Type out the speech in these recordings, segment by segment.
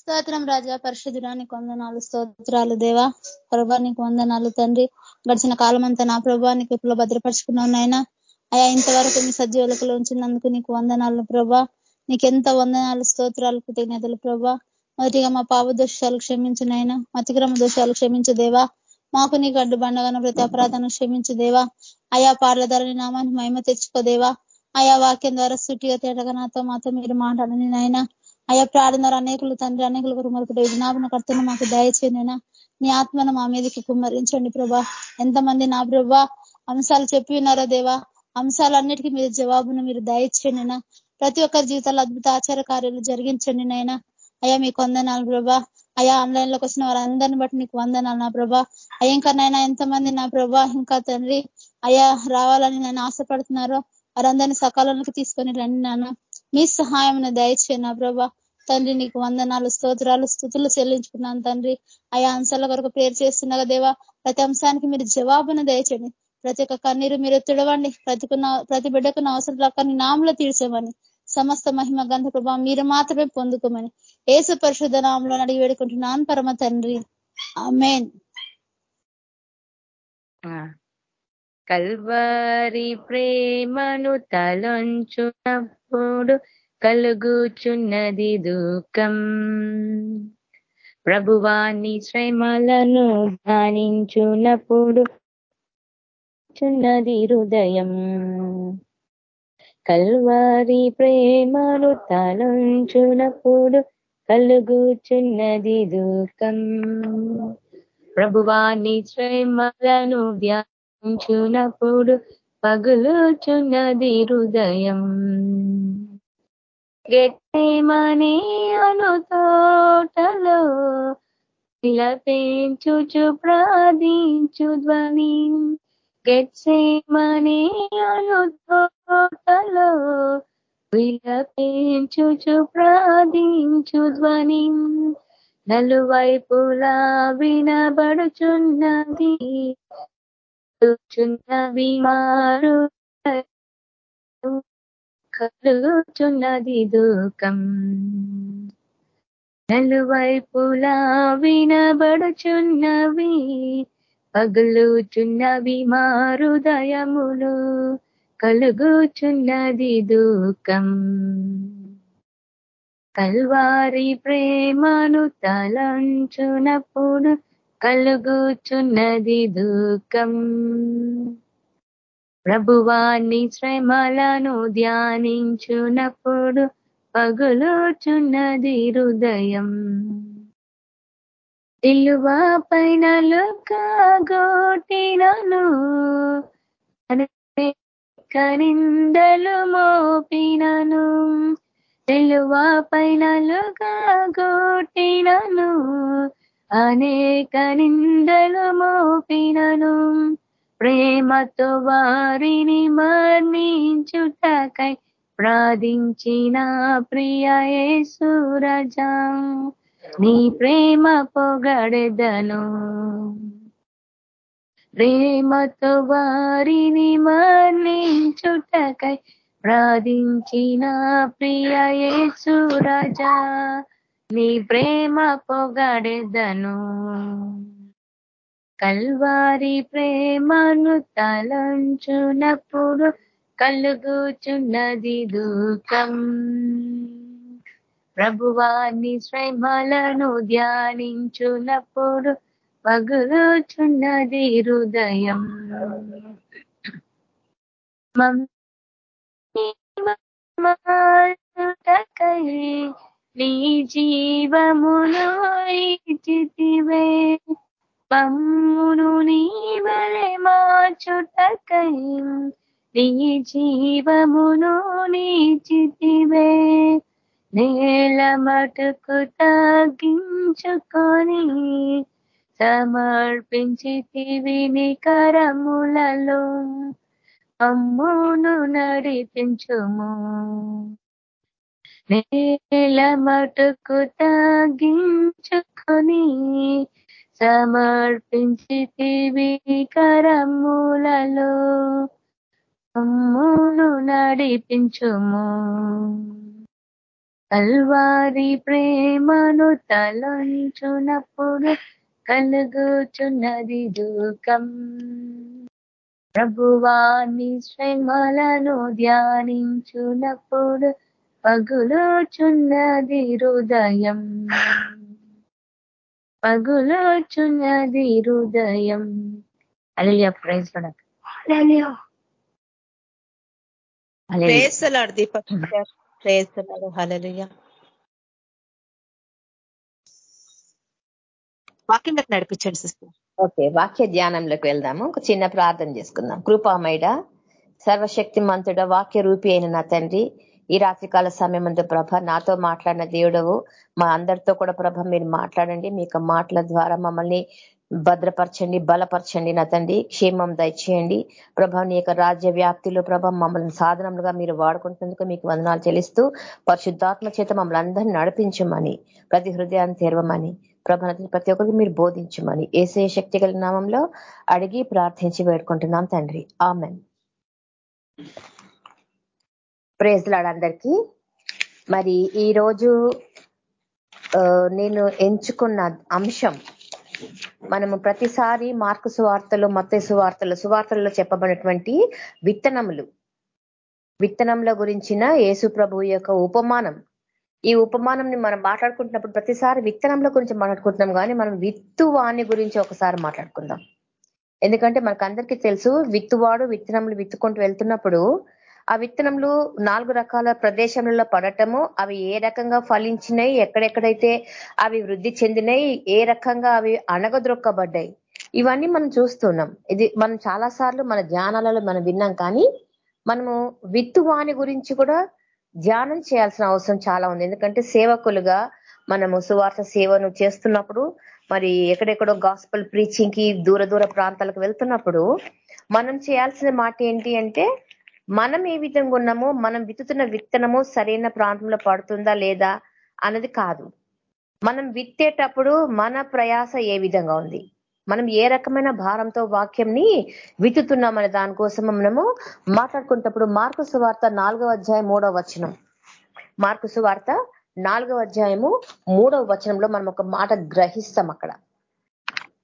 స్తోత్రం రాజా పరిశుద్ధుడానికి వందనాలు స్తోత్రాలు దేవా. ప్రభానికి వందనాలు తండ్రి. గడిచిన కాలం అంతా నా ప్రభానికి ఇప్పుడు భద్రపరుచుకున్నావు నాయన. అయా ఇంతవరకు మీ సజీవులకు ఉంచినందుకు నీకు వందనాలు ప్రభా. నీకెంత వందనాలు స్తోత్రాలు కృతజ్ఞతలు ప్రభా. మొదటిగా మా పాప దోషాలు క్షమించినైనా అతిక్రమ దోషాలు క్షమించు దేవా. మాకు నీకు అడ్డుబండగాన ప్రతి అపరాధాన్ని క్షమించు దేవా. అయా పార్ల ధరని నామాన్ని మహిమ తెచ్చుకోదేవా ఆయా వాక్యం ద్వారా సుట్టిగా తేటగా నాతో మాతో మీరు మాట్లాడని నాయన. అయ్యా ప్రార్థనలు అనేకులు తండ్రి అనేకులు మరొకటి విజ్ఞాపన కర్తను మాకు దయచేయనైనా. నీ ఆత్మను మా మీదకి కుమ్మరించండి ప్రభా. ఎంతమంది నా ప్రభా అంశాలు చెప్పి ఉన్నారో దేవా అంశాలన్నిటికీ మీరు జవాబును మీరు దయచేయండి ప్రతి ఒక్కరి జీవితాల్లో అద్భుత ఆచార కార్యాలు జరిగించండి నైనా అయ్యా మీకు వందనాలు ప్రభా. అయ్యా ఆన్లైన్లోకి వచ్చిన వారందరిని బట్టి నీకు వందనాలు నా ప్రభా. అయ్యా ఇంకా నైనా ఎంతమంది నా ప్రభా ఇంకా తండ్రి అయ్యా రావాలని నేను ఆశపడుతున్నారో వారందరినీ సకాలంలోకి తీసుకొని రండి నాన్న మీ సహాయం దయచేయ నా ప్రభా. తండ్రి నీకు వందనాలు స్తోత్రాలు స్థుతులు చెల్లించుకున్నాను తండ్రి. ఆయా అంశాల కొరకు ప్రేరు చేస్తున్నా దేవా. ప్రతి అంశానికి మీరు జవాబును దయచేయండి. ప్రతి ఒక్క కన్నీరు మీరు తుడవండి. ప్రతికున్న ప్రతి బిడ్డకున్న అవసరం ప్రకారం నామలో తీర్చేమని. సమస్త మహిమ గంధ ప్రభావ మీరు మాత్రమే పొందుకోమని. ఏసు పరిశుద్ధ నామంలో అడిగి వేడుకుంటున్నాను పరమ తండ్రి. ఆమెన్. కల్వారి ప్రేమను తలంచునప్పుడు కలుగుచున్నది దుఃఖం. ప్రభువాని శ్రమలను ధ్యానించునప్పుడు చున్నది హృదయం. కల్వారి ప్రేమను తలంచునప్పుడు కలుగుచున్నది దుఃఖం. ప్రభువాని శ్రమలను ధ్యానించునప్పుడు పగులుచున్నది హృదయం. గెట్టేమని అను తోటలో విలపించుచు ప్రార్థించు ధ్వని. గెట్సేమని అను తోటలో విలపించుచు ప్రార్థించు ధ్వని. నలువైపులా వినబడుచున్నది చున్నవి మారు కలుచున్నది దూకం నలువైపులా వినబడుచున్నవి పగులుచున్నవి మారుదయములు కలుగుచున్నది దూకం కల్వారి ప్రేమను తలంచునప్పుడు కలుగుచున్నది దూకం ప్రభువాన్ని శ్రమలను ధ్యానించునప్పుడు పగులుచున్నది హృదయం. ఇల్లువ పైన గోటినను కనిందలు మోపినను. తెలువ పైన గోటినను అనేక నిందలు మోపినను. ప్రేమతో వారిని మరణించుటకై ప్రార్థించిన ప్రియ సూరజా నీ ప్రేమ పొగడెదను. ప్రేమతో వారిని మరణించుటకై ప్రార్థించిన ప్రియ సూరజా నీ ప్రేమ పొగడెదను. కల్వారి ప్రేమను తలంచునప్పుడు కలుగుచున్నది దుఃఖం ప్రభువాన్ని శ్రమలను ధ్యానించునప్పుడు పగులుచున్నది హృదయం నీ జీవమును ఇచ్చితివే పమ్మును నీ వలె మార్చుటకై నీ జీవమును నీచితివే. నేల మటుకు తగ్గించుకొని సమర్పించితివి నికరములలో. అమ్మును నడిపించుము. నేల మటుకు తగ్గించుకొని సమర్పించితివి కరములలో. అమ్మును నడిపించుము. కల్వారి ప్రేమను తలంచునప్పుడు కలుగుచున్నది దుఃఖం. ప్రభువాని శ్రమలను ధ్యానించునప్పుడు పగులుచున్నది హృదయం. పగులుచున్నది హృదయం. అలెలియా ప్రైజ్ ప్రేసలాడు దీపక్ ప్రేసలాడు హలలుయ వాక్యంలోకి నడిపించండి సిస్టర్. ఓకే వాక్య ధ్యానంలోకి వెళ్దాము. ఒక చిన్న ప్రార్థన చేసుకుందాం. కృపామైడ సర్వశక్తి మంతుడ వాక్య రూపి అయిన నా తండ్రి. ఈ రాత్రికాల సమయం అంతా ప్రభ నాతో మాట్లాడిన దేవుడవు మా అందరితో కూడా ప్రభ మీరు మాట్లాడండి. మీకు మాటల ద్వారా మమ్మల్ని భద్రపరచండి బలపరచండి నా తండ్రి. క్షేమం దయచేయండి. ప్రభా నీ యొక్క రాజ్య వ్యాప్తిలో ప్రభ మమ్మల్ని సాధనములుగా మీరు వాడుకుంటున్నందుకు మీకు వందనాలు చెల్లిస్తూ పరిశుద్ధాత్మ చేత మమ్మల్ని అందరినీ నడిపించమని ప్రతి హృదయాన్ని తెరవమని ప్రభ ప్రతి ఒక్కరికి మీరు బోధించమని ఏసే శక్తి గల నామంలో అడిగి ప్రార్థించి వేడుకుంటున్నాం తండ్రి. ఆమెన్. ప్రేజ్లాడందరికీ. మరి ఈరోజు నేను ఎంచుకున్న అంశం మనము ప్రతిసారి మార్కు సువార్తలు మత్త సువార్తలు సువార్తల్లో చెప్పబడినటువంటి విత్తనములు. విత్తనముల గురించిన యేసు ప్రభు యొక్క ఉపమానం. ఈ ఉపమానంని మనం మాట్లాడుకుంటున్నప్పుడు ప్రతిసారి విత్తనముల గురించి మాట్లాడుకుంటున్నాం కానీ మనం విత్తువాణి గురించి ఒకసారి మాట్లాడుకుందాం. ఎందుకంటే మనకు అందరికీ తెలుసు విత్తువాడు విత్తనములు విత్తుకుంటూ వెళ్తున్నప్పుడు ఆ విత్తనములు నాలుగు రకాల ప్రదేశంలో పడటము అవి ఏ రకంగా ఫలించినాయి ఎక్కడెక్కడైతే అవి వృద్ధి చెందినాయి ఏ రకంగా అవి అణగద్రొక్కబడ్డాయి ఇవన్నీ మనం చూస్తున్నాం. ఇది మనం చాలా సార్లు మన ధ్యానాలలో మనం విన్నాం కానీ మనము విత్తువాణి గురించి కూడా ధ్యానం చేయాల్సిన అవసరం చాలా ఉంది. ఎందుకంటే సేవకులుగా మనము సువార్త సేవను చేస్తున్నప్పుడు మరి ఎక్కడెక్కడో గాస్పల్ ప్రీచింగ్కి దూర దూర ప్రాంతాలకు వెళ్తున్నప్పుడు మనం చేయాల్సిన మాట ఏంటి అంటే మనం ఏ విధంగా ఉన్నామో మనం విత్తుతున్న విత్తనము సరైన ప్రాంతంలో పడుతుందా లేదా అన్నది కాదు. మనం విత్తేటప్పుడు మన ప్రయాస ఏ విధంగా ఉంది? మనం ఏ రకమైన భారంతో వాక్యంని విత్తుతున్నామనే దానికోసం మనము మాట్లాడుకున్నప్పుడు మార్కు సువార్త నాలుగవ అధ్యాయం మూడవ వచనం. మార్కు సువార్త నాలుగవ అధ్యాయము మూడవ వచనంలో మనం ఒక మాట గ్రహిస్తాం అక్కడ.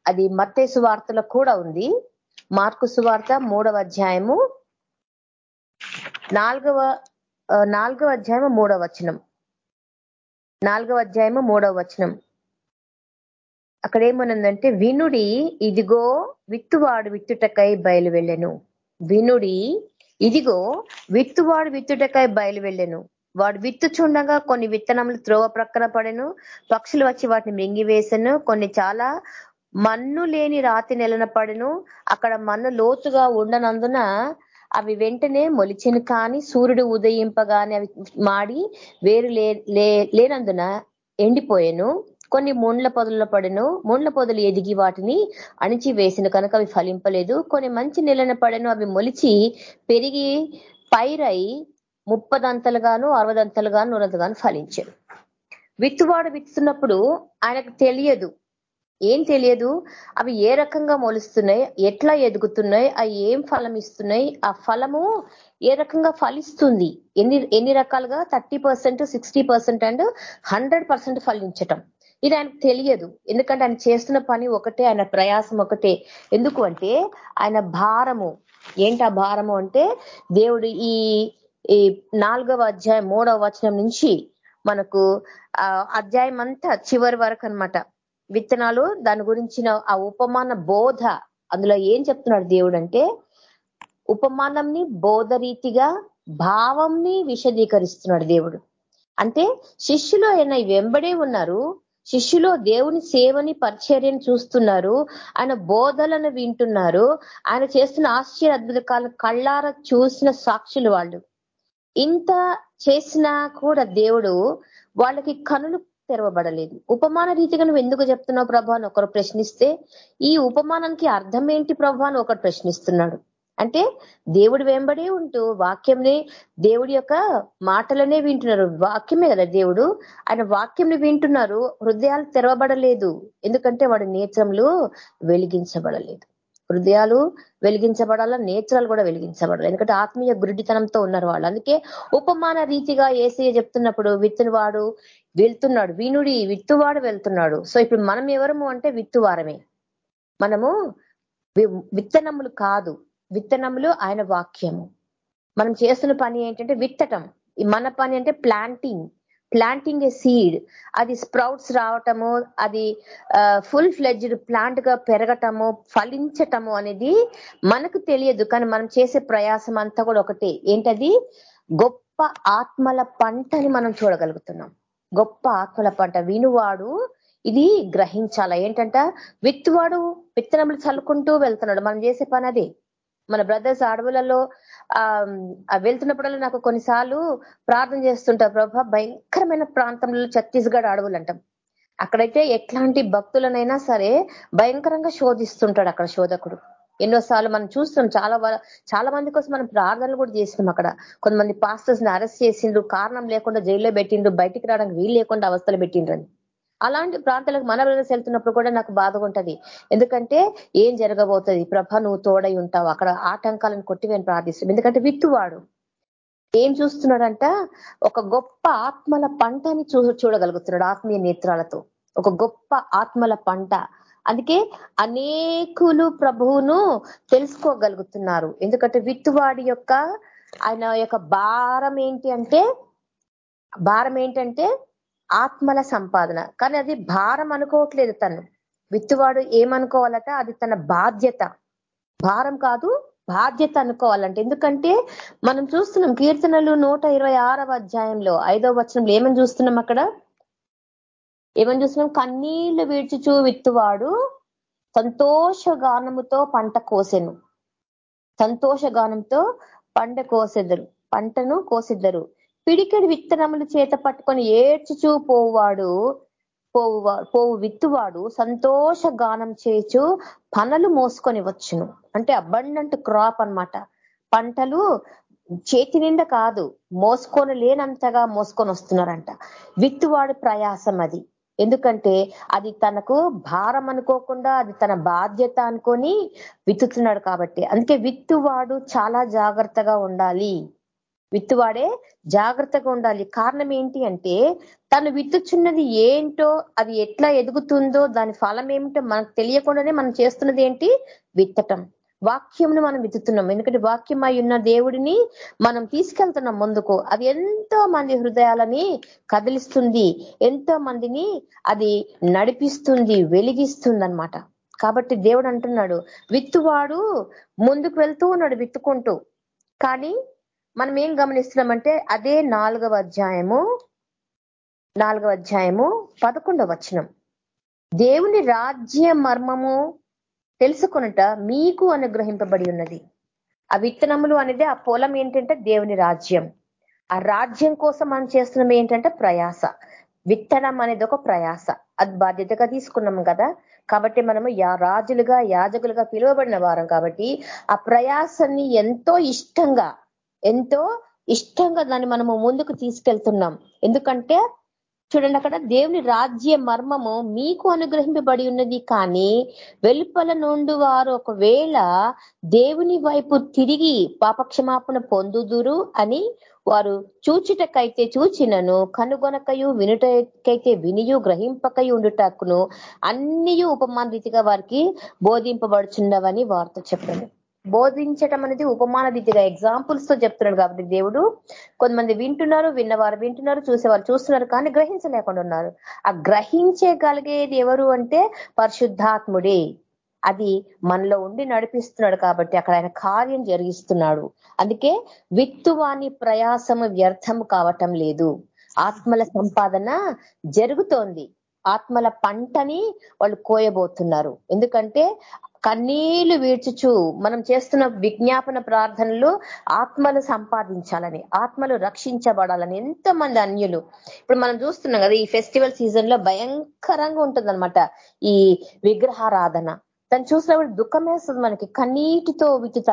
అది మత్తే సువార్తలో కూడా ఉంది. మార్కు సువార్త మూడవ అధ్యాయము నాలుగవ నాలుగవ అధ్యాయము మూడవ వచనం. నాలుగవ అధ్యాయము మూడవ వచనం. అక్కడ ఏమనుందంటే వినుడి ఇదిగో విత్తువాడు విత్తుటకై బయలు వెళ్ళెను వినుడి ఇదిగో విత్తువాడు విత్తుటకై బయలు వెళ్ళెను వాడు విత్తుచుండగా కొన్ని విత్తనములు త్రోవ ప్రక్కన పడెను. పక్షులు వచ్చి వాటిని మింగివేసను. కొన్ని చాలా మన్ను లేని రాతి నెలన పడెను. అక్కడ మన్ను లోతుగా ఉండనందున అవి వెంటనే మొలిచెను కానీ సూర్యుడు ఉదయింపగానే అవి మాడి వేరు లేనందున ఎండిపోయాను. కొన్ని మూండ్ల పొదల్లో పడెను. మూండ్ల పొదలు ఎదిగి వాటిని అణిచి వేసిన కనుక అవి ఫలింపలేదు. కొన్ని మంచి నెలన పడెను. అవి మొలిచి పెరిగి పైరై ముప్పదంతలుగాను అరవదంతలుగాను నూరంతగాను ఫలించాను. విత్తువాడు విత్తున్నప్పుడు ఆయనకు తెలియదు. ఏం తెలియదు. అవి ఏ రకంగా మొలుస్తున్నాయి? ఎట్లా ఎదుగుతున్నాయి? అవి ఏం ఫలం ఇస్తున్నాయి ఆ ఫలము ఏ రకంగా ఫలిస్తుంది? ఎన్ని ఎన్ని రకాలుగా? Thirty percent sixty percent and hundred percent ఫలించటం. ఇది ఆయనకు తెలియదు. ఎందుకంటే ఆయన చేస్తున్న పని ఒకటే ఆయన ప్రయాసం ఒకటే. ఎందుకు అంటే ఆయన భారము. ఏంటి ఆ భారము అంటే దేవుడు ఈ ఈ నాలుగవ అధ్యాయం మూడవ వచనం నుంచి మనకు అధ్యాయం అంతా చివరి వరకు అనమాట విత్తనాలు దాని గురించిన ఆ ఉపమాన బోధ. అందులో ఏం చెప్తున్నాడు దేవుడు అంటే ఉపమానంని బోధ రీతిగా భావంని విశదీకరిస్తున్నాడు దేవుడు. అంటే శిష్యులు ఆయన వెంబడే ఉన్నారు. శిష్యులో దేవుని సేవని పరిచర్యను చూస్తున్నారు. ఆయన బోధలను వింటున్నారు. ఆయన చేస్తున్న ఆశ్చర్య అద్భుత కళ్ళార చూసిన సాక్షులు వాళ్ళు. ఇంత చేసినా కూడా దేవుడు వాళ్ళకి కనులు తెరవబడలేదు. ఉపమాన రీతిగా నువ్వు ఎందుకు చెప్తున్నావు ప్రభా అని ఒకరు ప్రశ్నిస్తే ఈ ఉపమానానికి అర్థం ఏంటి ప్రభా అని ఒకరు ప్రశ్నిస్తున్నాడు. అంటే దేవుడు వెంబడే ఉంటూ వాక్యంనే దేవుడి యొక్క మాటలనే వింటున్నారు. వాక్యమే కదా దేవుడు. ఆయన వాక్యంని వింటున్నారు. హృదయాలు తెరవబడలేదు. ఎందుకంటే వాడి నేత్రంలో వెలిగించబడలేదు. హృదయాలు వెలిగించబడాలా నేత్రాలు కూడా వెలిగించబడాలి? ఎందుకంటే ఆత్మీయ గురుడితనంతో ఉన్నారు వాళ్ళు. అందుకే ఉపమాన రీతిగా ఏసీ చెప్తున్నప్పుడు విత్తువాడు వెళ్తున్నాడు వీణుడి విత్తువాడు వెళ్తున్నాడు. సో ఇప్పుడు మనం ఎవరము అంటే విత్తువారమే. మనము విత్తనములు కాదు. విత్తనములు ఆయన వాక్యము. మనం చేస్తున్న పని ఏంటంటే విత్తటం. మన పని అంటే ప్లాంటింగ్. ప్లాంటింగ్ ఏ సీడ్ అది స్ప్రౌట్స్ రావటము అది ఫుల్ ఫ్లెడ్జ్డ్ ప్లాంట్గా పెరగటము ఫలించటము అనేది మనకు తెలియదు. కానీ మనం చేసే ప్రయాసం అంతా కూడా ఒకటే. ఏంటది? గొప్ప ఆత్మల పంటని మనం చూడగలుగుతున్నాం. గొప్ప ఆత్మల పంట వినువాడు ఇది గ్రహించాల. ఏంటంట? విత్తువాడు విత్తనములు చల్లుకుంటూ వెళ్తున్నాడు. మనం చేసే పని అదే. మన బ్రదర్స్ అడవులలో వెళ్తున్నప్పుడల్లా నాకు కొన్నిసార్లు ప్రార్థన చేస్తుంటా ప్రభా భయంకరమైన ప్రాంతంలో ఛత్తీస్గఢ్ అడవులు అంటాం అక్కడైతే ఎట్లాంటి భక్తులనైనా సరే భయంకరంగా శోధిస్తుంటాడు అక్కడ శోధకుడు. ఎన్నోసార్లు మనం చూస్తున్నాం చాలా చాలా మంది కోసం మనం ప్రార్థనలు కూడా చేసినాం అక్కడ. కొంతమంది పాస్టర్స్ని అరెస్ట్ చేసిండ్రు కారణం లేకుండా జైల్లో పెట్టిండ్రు బయటికి రావడానికి వీలు లేకుండా అవస్థలు పెట్టిండ్రని. అలాంటి ప్రాంతాలకు మన బ్రదర్స్ వెళ్తున్నప్పుడు కూడా నాకు బాధగా ఉంటది ఎందుకంటే ఏం జరగబోతుంది? ప్రభ నువ్వు తోడై ఉంటావు. అక్కడ ఆటంకాలను కొట్టి నేను ప్రార్థిస్తాం ఎందుకంటే విత్తువాడు. ఏం చూస్తున్నాడంట? ఒక గొప్ప ఆత్మల పంటని చూ చూడగలుగుతున్నాడు ఆత్మీయ నేత్రాలతో. ఒక గొప్ప ఆత్మల పంట. అందుకే అనేకులు ప్రభువును తెలుసుకోగలుగుతున్నారు. ఎందుకంటే విత్తువాడి యొక్క ఆయన యొక్క భారం ఏంటి అంటే భారం ఏంటంటే ఆత్మల సంపాదన. కానీ అది భారం అనుకోవట్లేదు తను. విత్తువాడు ఏమనుకోవాలట అది తన బాధ్యత. భారం కాదు బాధ్యత అనుకోవాలంటే. ఎందుకంటే మనం చూస్తున్నాం కీర్తనలు నూట అధ్యాయంలో ఐదవ వచనంలో ఏమని చూస్తున్నాం అక్కడ? ఏమని చూస్తున్నాం? కన్నీళ్ళు విడ్చుచూ విత్తువాడు సంతోషగానముతో పంట కోసెను. సంతోషగానంతో పంట కోసెదరు పంటను కోసిద్దరు పిడికడి విత్తనములు చేత పట్టుకొని ఏడ్చుచూ పోవాడు పోవు పోవు విత్తువాడు సంతోష గానం చేచు పనులు మోసుకొని వచ్చును. అంటే అబండంట్ క్రాప్ అనమాట పంటలు చేతి నిండా కాదు మోసుకొని లేనంతగా మోసుకొని వస్తున్నారంట. విత్తువాడు ప్రయాసం అది. ఎందుకంటే అది తనకు భారం అనుకోకుండా అది తన బాధ్యత అనుకొని విత్తుతున్నాడు కాబట్టి. అందుకే విత్తువాడు చాలా జాగ్రత్తగా ఉండాలి. విత్తువాడే జాగ్రత్తగా ఉండాలి. కారణం ఏంటి అంటే తను విత్తుచున్నది ఏంటో అది ఎట్లా ఎదుగుతుందో దాని ఫలం ఏమిటో మనకు తెలియకుండానే మనం చేస్తున్నది ఏంటి? విత్తటం. వాక్యంను మనం విత్తుతున్నాం. ఎందుకంటే వాక్యం అయి ఉన్న దేవుడిని మనం తీసుకెళ్తున్నాం ముందుకు. అది ఎంతో మంది హృదయాలని కదిలిస్తుంది. ఎంతో మందిని అది నడిపిస్తుంది వెలిగిస్తుంది కాబట్టి దేవుడు అంటున్నాడు విత్తువాడు ముందుకు వెళ్తూ ఉన్నాడు విత్తుకుంటూ. కానీ మనం ఏం గమనిస్తున్నామంటే అదే నాలుగవ అధ్యాయము నాలుగవ అధ్యాయము పదకొండవ వచనం. దేవుని రాజ్య మర్మము తెలుసుకునట మీకు అనుగ్రహింపబడి ఉన్నది. ఆ విత్తనములు అనేది ఆ పొలం ఏంటంటే దేవుని రాజ్యం. ఆ రాజ్యం కోసం మనం చేస్తున్నాం ఏంటంటే ప్రయాస. విత్తనం అనేది ఒక ప్రయాస. అది బాధ్యతగా తీసుకున్నాం కదా. కాబట్టి మనము యా రాజులుగా యాజకులుగా పిలువబడిన వారం కాబట్టి ఆ ప్రయాసాన్ని ఎంతో ఇష్టంగా ఎంతో ఇష్టంగా దాన్ని మనము ముందుకు తీసుకెళ్తున్నాం. ఎందుకంటే చూడండి అక్కడ దేవుని రాజ్య మర్మము మీకు అనుగ్రహింపబడి ఉన్నది కానీ వెలుపల నుండి వారు ఒకవేళ దేవుని వైపు తిరిగి పాపక్షమాపణ పొందుదురు అని వారు చూచుటకైతే చూచినను కనుగొనకయు వినుటకైతే వినియు గ్రహింపకయు ఉండుటకును అన్ని ఉపమాన రీతిగా వారికి బోధింపబడుచున్నవని వార్త చెప్పండి. బోధించటం అనేది ఉపమాన రీతిగా ఎగ్జాంపుల్స్తో చెప్తున్నాడు కాబట్టి దేవుడు. కొంతమంది వింటున్నారు విన్నవారు వింటున్నారు చూసేవారు చూస్తున్నారు కానీ గ్రహించలేకుండా ఉన్నారు. ఆ గ్రహించగలిగేది ఎవరు అంటే పరిశుద్ధాత్ముడే. అది మనలో ఉండి నడిపిస్తున్నాడు కాబట్టి అక్కడ ఆయన కార్యం జరిగిస్తున్నాడు. అందుకే విత్తువాని ప్రయాసము వ్యర్థము కావటం లేదు. ఆత్మల సంపాదన జరుగుతోంది. ఆత్మల పంటని వాళ్ళు కోయబోతున్నారు. ఎందుకంటే కన్నీళ్ళు వీడ్చుచు మనం చేస్తున్న విజ్ఞాపన ప్రార్థనలు ఆత్మలు సంపాదించాలని ఆత్మలు రక్షించబడాలని ఎంతమంది అన్యులు. ఇప్పుడు మనం చూస్తున్నాం కదా ఈ ఫెస్టివల్ సీజన్లో భయంకరంగా ఉంటుందన్నమాట ఈ విగ్రహారాధన. దాన్ని చూసినప్పుడు దుఃఖం వేస్తుంది మనకి. కన్నీటితో వితుత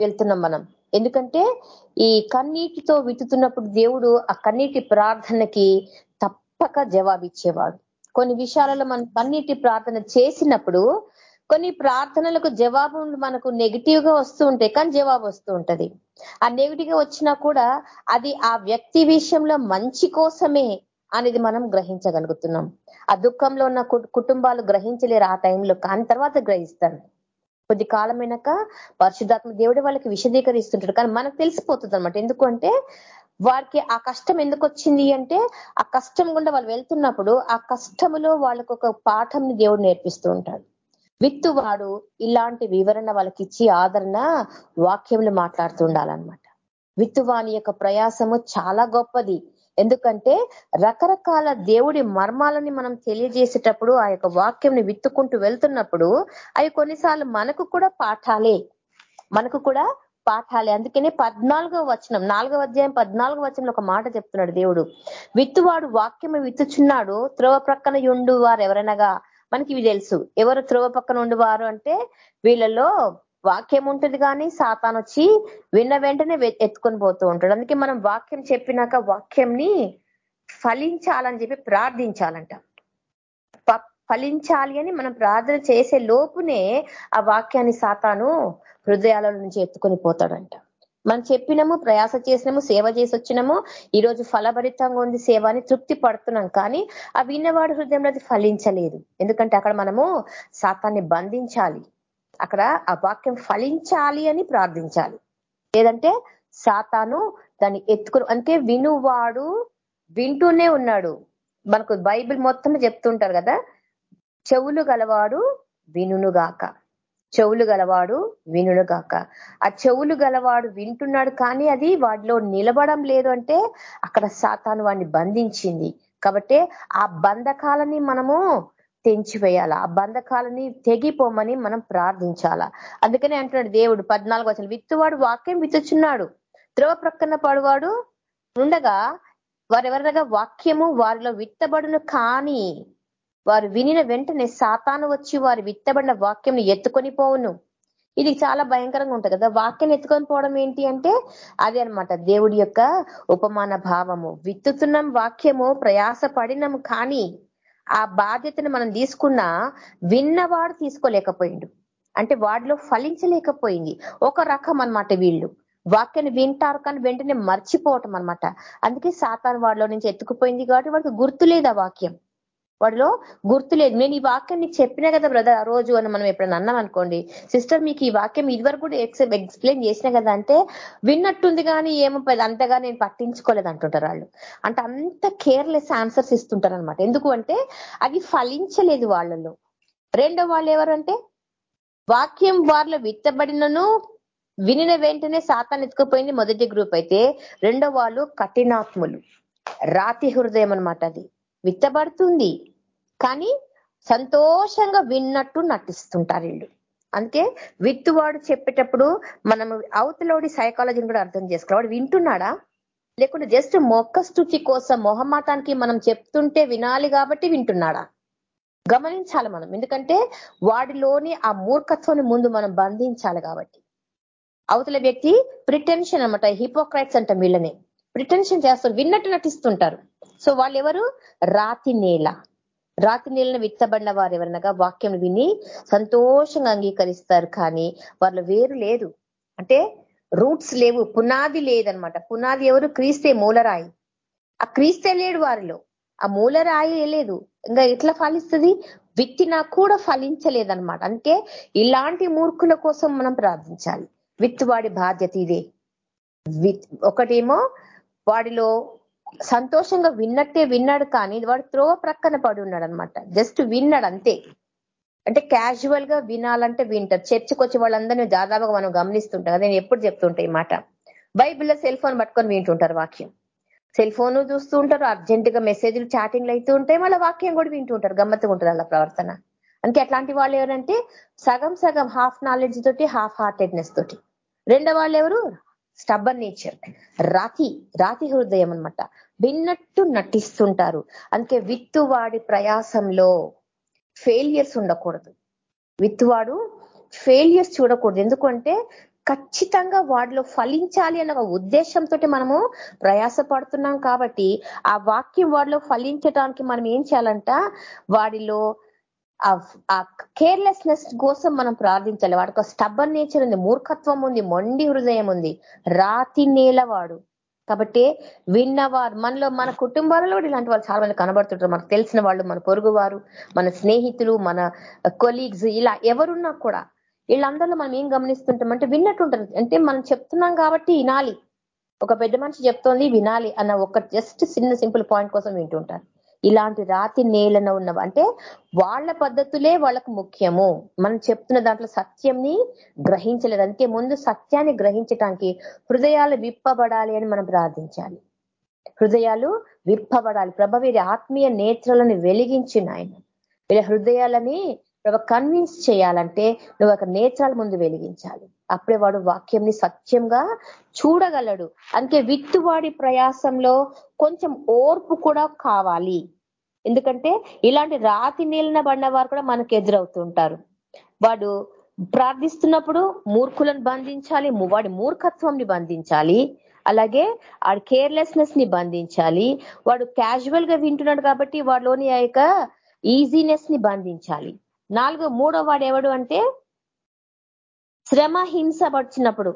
వెళ్తున్నాం మనం. ఎందుకంటే ఈ కన్నీటితో వితుతున్నప్పుడు దేవుడు ఆ కన్నీటి ప్రార్థనకి తప్పక జవాబిచ్చేవాడు. కొన్ని విషయాలలో మనం కన్నీటి ప్రార్థన చేసినప్పుడు కొన్ని ప్రార్థనలకు జవాబు మనకు నెగిటివ్గా వస్తూ ఉంటాయి కానీ జవాబు వస్తూ ఉంటది. ఆ నెగిటివ్గా వచ్చినా కూడా అది ఆ వ్యక్తి విషయంలో మంచి కోసమే అనేది మనం గ్రహించగలుగుతున్నాం. ఆ దుఃఖంలో ఉన్న కుటుంబాలు గ్రహించలేరు ఆ టైంలో కానీ తర్వాత గ్రహిస్తారు. కొద్ది కాలమైనాక పరిశుధాత్మ దేవుడు వాళ్ళకి విశదీకరిస్తుంటాడు కానీ మనకు తెలిసిపోతుంది అనమాట ఎందుకంటే వారికి ఆ కష్టం ఎందుకు వచ్చింది అంటే ఆ కష్టం గుండా వాళ్ళు వెళ్తున్నప్పుడు ఆ కష్టములో వాళ్ళకు ఒక పాఠంని దేవుడు నేర్పిస్తూ ఉంటాడు. విత్తువాడు ఇలాంటి వివరణ వాళ్ళకి ఇచ్చి ఆదరణ వాక్యములు మాట్లాడుతుండాలన్నమాట. విత్తువాని యొక్క ప్రయాసము చాలా గొప్పది. ఎందుకంటే రకరకాల దేవుడి మర్మాలని మనం తెలియజేసేటప్పుడు ఆ యొక్క వాక్యంని విత్తుకుంటూ వెళ్తున్నప్పుడు అవి కొన్నిసార్లు మనకు కూడా పాఠాలే. మనకు కూడా పాఠాలే. అందుకనే పద్నాలుగో వచనం నాలుగో అధ్యాయం పద్నాలుగో వచనంలో ఒక మాట చెప్తున్నాడు దేవుడు. విత్తువాడు వాక్యము విత్తుచున్నాడు త్రోవ ప్రక్కన యుండు వారు ఎవరనగా మనకి ఇవి తెలుసు. ఎవరు త్రోవ పక్కన ఉండేవారు అంటే వీళ్ళలో వాక్యం ఉంటుంది కానీ సాతాన్ వచ్చి విన్న వెంటనే ఎత్తుకొని పోతూ ఉంటాడు. అందుకే మనం వాక్యం చెప్పినాక వాక్యంని ఫలించాలని చెప్పి ప్రార్థించాలంట. ఫలించాలి అని మనం ప్రార్థన చేసే లోపునే ఆ వాక్యాన్ని సాతాను హృదయాల నుంచి ఎత్తుకొని పోతాడంట. మనం చెప్పినాము ప్రయాస చేసినాము సేవ చేసి వచ్చినాము ఈ రోజు ఫలభరితంగా ఉంది సేవ అని తృప్తి పడుతున్నాం. కానీ ఆ విన్నవాడు హృదయంలో అది ఫలించలేదు. ఎందుకంటే అక్కడ మనము శాతాన్ని బంధించాలి. అక్కడ ఆ వాక్యం ఫలించాలి అని ప్రార్థించాలి. లేదంటే సాతాను దాన్ని ఎత్తుకుని అంటే వినువాడు వింటూనే ఉన్నాడు. మనకు బైబిల్ మొత్తం చెప్తుంటారు కదా చెవులు గలవాడు వినుగాక చెవులు గలవాడు వినుగాక ఆ చెవులు గలవాడు వింటున్నాడు కానీ అది వాడిలో నిలబడం లేదు అంటే అక్కడ సాతాను వాడిని బంధించింది. కాబట్టి ఆ బంధకాలని మనము తెంచివేయాల. ఆ బంధకాలని తెగిపోమని మనం ప్రార్థించాలా. అందుకనే అంటున్నాడు దేవుడు పద్నాలుగు వచ్చిన విత్తువాడు వాక్యం విత్తుచున్నాడు. ధ్రువ ప్రక్కన పడువాడు ఉండగా వారెవరగా వాక్యము వారిలో విత్తబడును కానీ వారు వినిన వెంటనే సాతాను వచ్చి వారు విత్తబడిన వాక్యం ఎత్తుకొని పోవును. ఇది చాలా భయంకరంగా ఉంటుంది కదా. వాక్యం ఎత్తుకొని పోవడం ఏంటి అంటే అదే అనమాట దేవుడి యొక్క ఉపమాన భావము. విత్తుతున్నాం వాక్యము ప్రయాస పడినము కానీ ఆ బాధ్యతను మనం తీసుకున్నా విన్నవాడు తీసుకోలేకపోయిండు. అంటే వాడిలో ఫలించలేకపోయింది. ఒక రకం అనమాట వీళ్ళు. వాక్యాన్ని వింటారు కానీ వెంటనే మర్చిపోవటం అనమాట అందుకే సాతాన్ వాడిలో నుంచి ఎత్తుకుపోయింది కాబట్టి వాడికి గుర్తు లేదు ఆ వాక్యం. వాడిలో గుర్తులేదు నేను ఈ వాక్యం నీకు చెప్పినా కదా బ్రదర్ ఆ రోజు అని మనం ఎప్పుడైనా అన్నాం అనుకోండి. సిస్టర్ మీకు ఈ వాక్యం ఇదివరకు కూడా ఎక్స్ప్లెయిన్ చేసినా కదా అంటే విన్నట్టుంది కానీ ఏమో అంతగా నేను పట్టించుకోలేదు అంటుంటారు వాళ్ళు. అంటే అంత కేర్లెస్ ఆన్సర్స్ ఇస్తుంటారు అనమాట ఎందుకు అంటే అది ఫలించలేదు వాళ్ళలో. రెండో వాళ్ళు ఎవరంటే వాక్యం వారిలో విత్తబడినను వినిన వెంటనే సాతాన్ని ఎత్తుకుపోయింది మొదటి గ్రూప్ అయితే రెండో వాళ్ళు కఠినాత్ములు. రాతి హృదయం అనమాట అది. విత్తబడుతుంది. కానీ సంతోషంగా విన్నట్టు నటిస్తుంటారు వీళ్ళు. అందుకే విత్తువాడు చెప్పేటప్పుడు మనం అవతలోడి సైకాలజీని కూడా అర్థం చేసుకోవాలి. వాడు వింటున్నాడా? లేకుంటే జస్ట్ మొక్క స్థుతి కోసం మొహమాటానికి మనం చెప్తుంటే వినాలి కాబట్టి వింటున్నాడా? గమనించాలి మనం. ఎందుకంటే వాడిలోని ఆ మూర్ఖత్వాన్ని ముందు మనం బంధించాలి కాబట్టి. అవతల వ్యక్తి ప్రిటెన్షన్ అనమాట హిపోక్రైట్స్ అంట వీళ్ళని. ప్రిటెన్షన్ చేస్తారు. విన్నట్టు నటిస్తుంటారు. సో వాళ్ళు ఎవరు రాతి నేల. రాతి నేలను విత్తబడిన వారు ఎవరనగా వాక్యం విని సంతోషంగా అంగీకరిస్తారు కానీ వాళ్ళ వేరు లేదు. అంటే రూట్స్ లేవు పునాది లేదనమాట. పునాది ఎవరు? క్రీస్తే మూలరాయి. ఆ క్రీస్తే లేడు వారిలో. ఆ మూలరాయి లేదు. ఇంకా ఎట్లా ఫలిస్తుంది? విత్తినా కూడా ఫలించలేదనమాట. అంటే ఇలాంటి మూర్ఖుల కోసం మనం ప్రార్థించాలి. విత్తువాడి బాధ్యత ఇదే. విత్ ఒకటేమో వాడిలో సంతోషంగా విన్నట్టే విన్నాడు కానీ వాడు త్రోవ ప్రక్కన పడి ఉన్నాడు అనమాట జస్ట్ విన్నాడు అంతే అంటే క్యాజువల్గా వినాలంటే వింటారు. చర్చకు వచ్చే వాళ్ళందరినీ దాదాపుగా మనం గమనిస్తుంటాం. నేను ఎప్పుడు చెప్తుంటా ఈ మాట. బైబిల్లో సెల్ ఫోన్ పట్టుకొని వింటుంటారు వాక్యం. సెల్ ఫోన్ చూస్తూ ఉంటారు. అర్జెంట్గా మెసేజ్లు చాటింగ్లు అవుతూ ఉంటాయి. మళ్ళీ వాక్యం కూడా వింటూ ఉంటారు. గమ్మత్తుగా ఉంటుంది అలా ప్రవర్తన. అందుకే అట్లాంటి వాళ్ళు ఎవరంటే సగం సగం హాఫ్ నాలెడ్జ్ తోటి హాఫ్ హార్టెడ్నెస్ తోటి. రెండో వాళ్ళు ఎవరు? స్టబ్బర్ నేచర్ రాతి రాతి హృదయం అనమాట విన్నట్టు నటిస్తుంటారు. అందుకే విత్తువాడి ప్రయాసంలో ఫెయిలియర్స్ ఉండకూడదు. విత్తువాడు ఫెయిలియర్స్ చూడకూడదు. ఎందుకంటే ఖచ్చితంగా వాడిలో ఫలించాలి అన్న ఉద్దేశంతో మనము ప్రయాస పడుతున్నాం కాబట్టి ఆ వాక్యం వాడిలో ఫలించడానికి మనం ఏం చేయాలంట? వాడిలో ఆ కేర్లెస్నెస్ కోసం మనం ప్రార్థించాలి. వాడికి స్టబ్బర్ నేచర్ ఉంది మూర్ఖత్వం ఉంది మొండి హృదయం ఉంది. రాతి నేలవాడు కాబట్టి విన్నవారు మనలో మన కుటుంబాలలో ఇలాంటి వాళ్ళు చాలా మంది కనబడుతుంటారు. మనకు తెలిసిన వాళ్ళు మన పొరుగువారు మన స్నేహితులు మన కొలీగ్స్ ఇలా ఎవరున్నా కూడా వీళ్ళందరిలో మనం ఏం గమనిస్తుంటాం అంటే విన్నట్టుంటారు. అంటే మనం చెప్తున్నాం కాబట్టి వినాలి. ఒక పెద్ద మనిషి చెప్తోంది వినాలి అన్న ఒక జస్ట్ చిన్న సింపుల్ పాయింట్ కోసం వింటుంటారు. ఇలాంటి రాతి నేలన ఉన్నవి. అంటే వాళ్ళ పద్ధతులే వాళ్ళకు ముఖ్యము. మనం చెప్తున్న దాంట్లో సత్యంని గ్రహించలేదు. అందుకే ముందు సత్యాన్ని గ్రహించటానికి హృదయాలు విప్పబడాలి అని మనం ప్రార్థించాలి. హృదయాలు విప్పబడాలి. ప్రభ వీరి ఆత్మీయ నేత్రాలను వెలిగించిన ఆయన వీళ్ళ హృదయాలని ప్రభ కన్విన్స్ చేయాలంటే నువ్వు ఒక నేత్రాల ముందు వెలిగించాలి. అప్పుడే వాడు వాక్యంని సత్యంగా చూడగలడు. అందుకే విత్తువాడి ప్రయాసంలో కొంచెం ఓర్పు కూడా కావాలి. ఎందుకంటే ఇలాంటి రాతి నీళ్ళన పడిన వారు కూడా మనకు ఎదురవుతుంటారు. వాడు ప్రార్థిస్తున్నప్పుడు మూర్ఖులను బంధించాలి వాడి మూర్ఖత్వంని బంధించాలి అలాగే వాడి కేర్లెస్నెస్ని బంధించాలి. వాడు క్యాజువల్గా వింటున్నాడు కాబట్టి వాడిలోని ఆ యొక్క ఈజీనెస్ని బంధించాలి. నాలుగో మూడో వాడు ఎవడు అంటే శ్రమ హింస పడిచినప్పుడు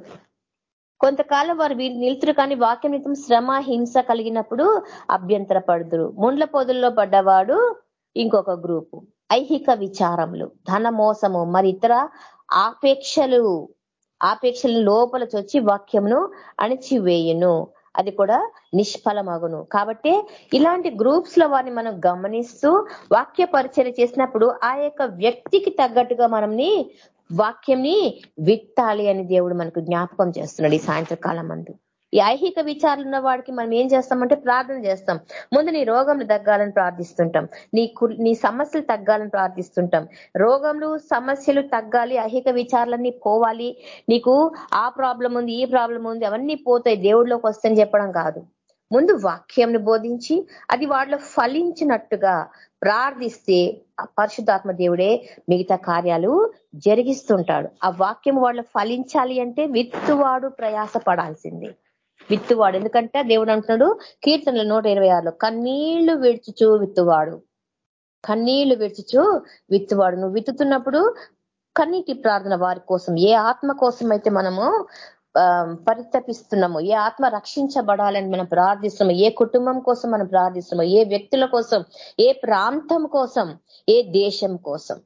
కొంతకాలం వారు వీరు నిలుతురు కానీ వాక్యం నిమిత్తం శ్రమ హింస కలిగినప్పుడు అభ్యంతర పడుతురు ముండ్ల పొదుల్లో పడ్డవాడు ఇంకొక గ్రూపు. ఐహిక విచారములు ధన మోసము మరి ఇతర ఆపేక్షలు ఆపేక్షల లోపల చొచ్చి వాక్యమును అణిచివేయును. అది కూడా నిష్ఫలమగును. కాబట్టి ఇలాంటి గ్రూప్స్లో వారిని మనం గమనిస్తూ వాక్య పరిచయం చేసినప్పుడు ఆ యొక్క వ్యక్తికి తగ్గట్టుగా మనల్ని వాక్యంని విత్తాలి అని దేవుడు మనకు జ్ఞాపకం చేస్తున్నాడు ఈ సాయంత్రకాలం అందు. ఈ ఐహిక విచారాలు ఉన్న వాడికి మనం ఏం చేస్తామంటే ప్రార్థన చేస్తాం. ముందు నీ రోగంలు తగ్గాలని ప్రార్థిస్తుంటాం. నీ నీ సమస్యలు తగ్గాలని ప్రార్థిస్తుంటాం. రోగంలు సమస్యలు తగ్గాలి ఐహిక విచారాలన్నీ పోవాలి. నీకు ఆ ప్రాబ్లం ఉంది ఈ ప్రాబ్లం ఉంది అవన్నీ పోతాయి. దేవుడిలోకి వస్తాయని చెప్పడం కాదు. ముందు వాక్యంని బోధించి అది వాడిలో ఫలించినట్టుగా ప్రార్థిస్తే పరిశుద్ధాత్మ దేవుడే మిగతా కార్యాలు జరిగిస్తుంటాడు. ఆ వాక్యం వాళ్ళు ఫలించాలి అంటే విత్తువాడు ప్రయాస పడాల్సిందే విత్తువాడు ఎందుకంటే దేవుడు అంటున్నాడు కీర్తనలు నూట ఇరవై ఆరులో కన్నీళ్ళు విడుచుచు విత్తువాడు. కన్నీళ్ళు విడుచుచు విత్తువాడు. నువ్వు విత్తుతున్నప్పుడు కన్నీటి ప్రార్థన వారి కోసం ఏ ఆత్మ కోసం అయితే మనము పరితపిస్తున్నాము. ఏ ఆత్మ రక్షించబడాలని మనం ప్రార్థిస్తున్నాము? ఏ కుటుంబం కోసం మనం ప్రార్థిస్తున్నాము? ఏ వ్యక్తుల కోసం? ఏ ప్రాంతం కోసం? ఏ దేశం కోసం?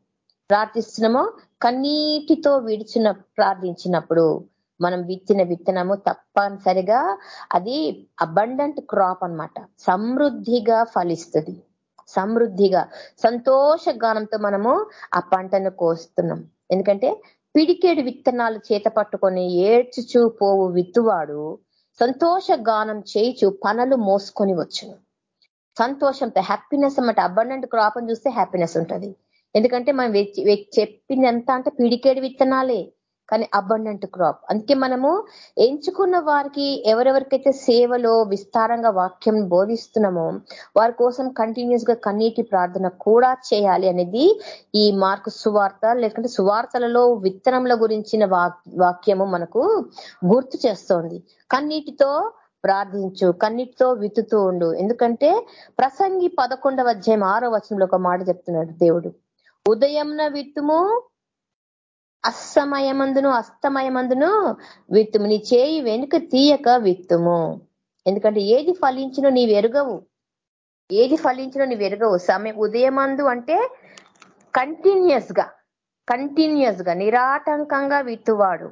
ప్రార్థిస్తున్నామో. కన్నీటితో విడిచిన ప్రార్థించినప్పుడు మనం విత్తిన విత్తనము తప్పనిసరిగా అది అబండెంట్ క్రాప్ అనమాట సమృద్ధిగా ఫలిస్తుంది. సమృద్ధిగా సంతోష గానంతో మనము ఆ పంటను కోస్తున్నాం. ఎందుకంటే పిడికేడు విత్తనాలు చేత పట్టుకొని ఏడ్చుచూ పోవు విత్తువాడు సంతోష గానం చేయిచు పనులు మోసుకొని వచ్చును. సంతోషంతో హ్యాపీనెస్ అన్నమాట. అబండెంట్ క్రాప్ చూస్తే హ్యాపీనెస్ ఉంటుంది. ఎందుకంటే మనం చెప్పింది ఎంత అంటే పిడికేడు విత్తనాలే. కానీ అబండెంట్ క్రాప్ అందుకే మనము ఎంచుకున్న వారికి ఎవరెవరికైతే సేవలో విస్తారంగా వాక్యం బోధిస్తున్నామో వారి కోసం కంటిన్యూస్గా కన్నీటి ప్రార్థన కూడా చేయాలి అనేది ఈ మార్కు సువార్త లేకుంటే సువార్తలలో విత్తనముల గురించిన వాక్యము మనకు గుర్తు చేస్తోంది. కన్నీటితో ప్రార్థించు కన్నిటితో విత్తుతూ ఉండు. ఎందుకంటే ప్రసంగి పదకొండవ అధ్యాయం ఆరో వచనంలో ఒక మాట చెప్తున్నాడు దేవుడు. ఉదయంన విత్తుము అస్తమయమందును అస్తమయమందును విత్తుము. నీ చేయి వెనుక తీయక విత్తుము. ఎందుకంటే ఏది ఫలించినో నీవు వెరగవు ఏది ఫలించినో నీవు ఎరుగవు. సమయం ఉదయమందు అంటే కంటిన్యూస్గా కంటిన్యూస్గా నిరాటంకంగా విత్తువాడు.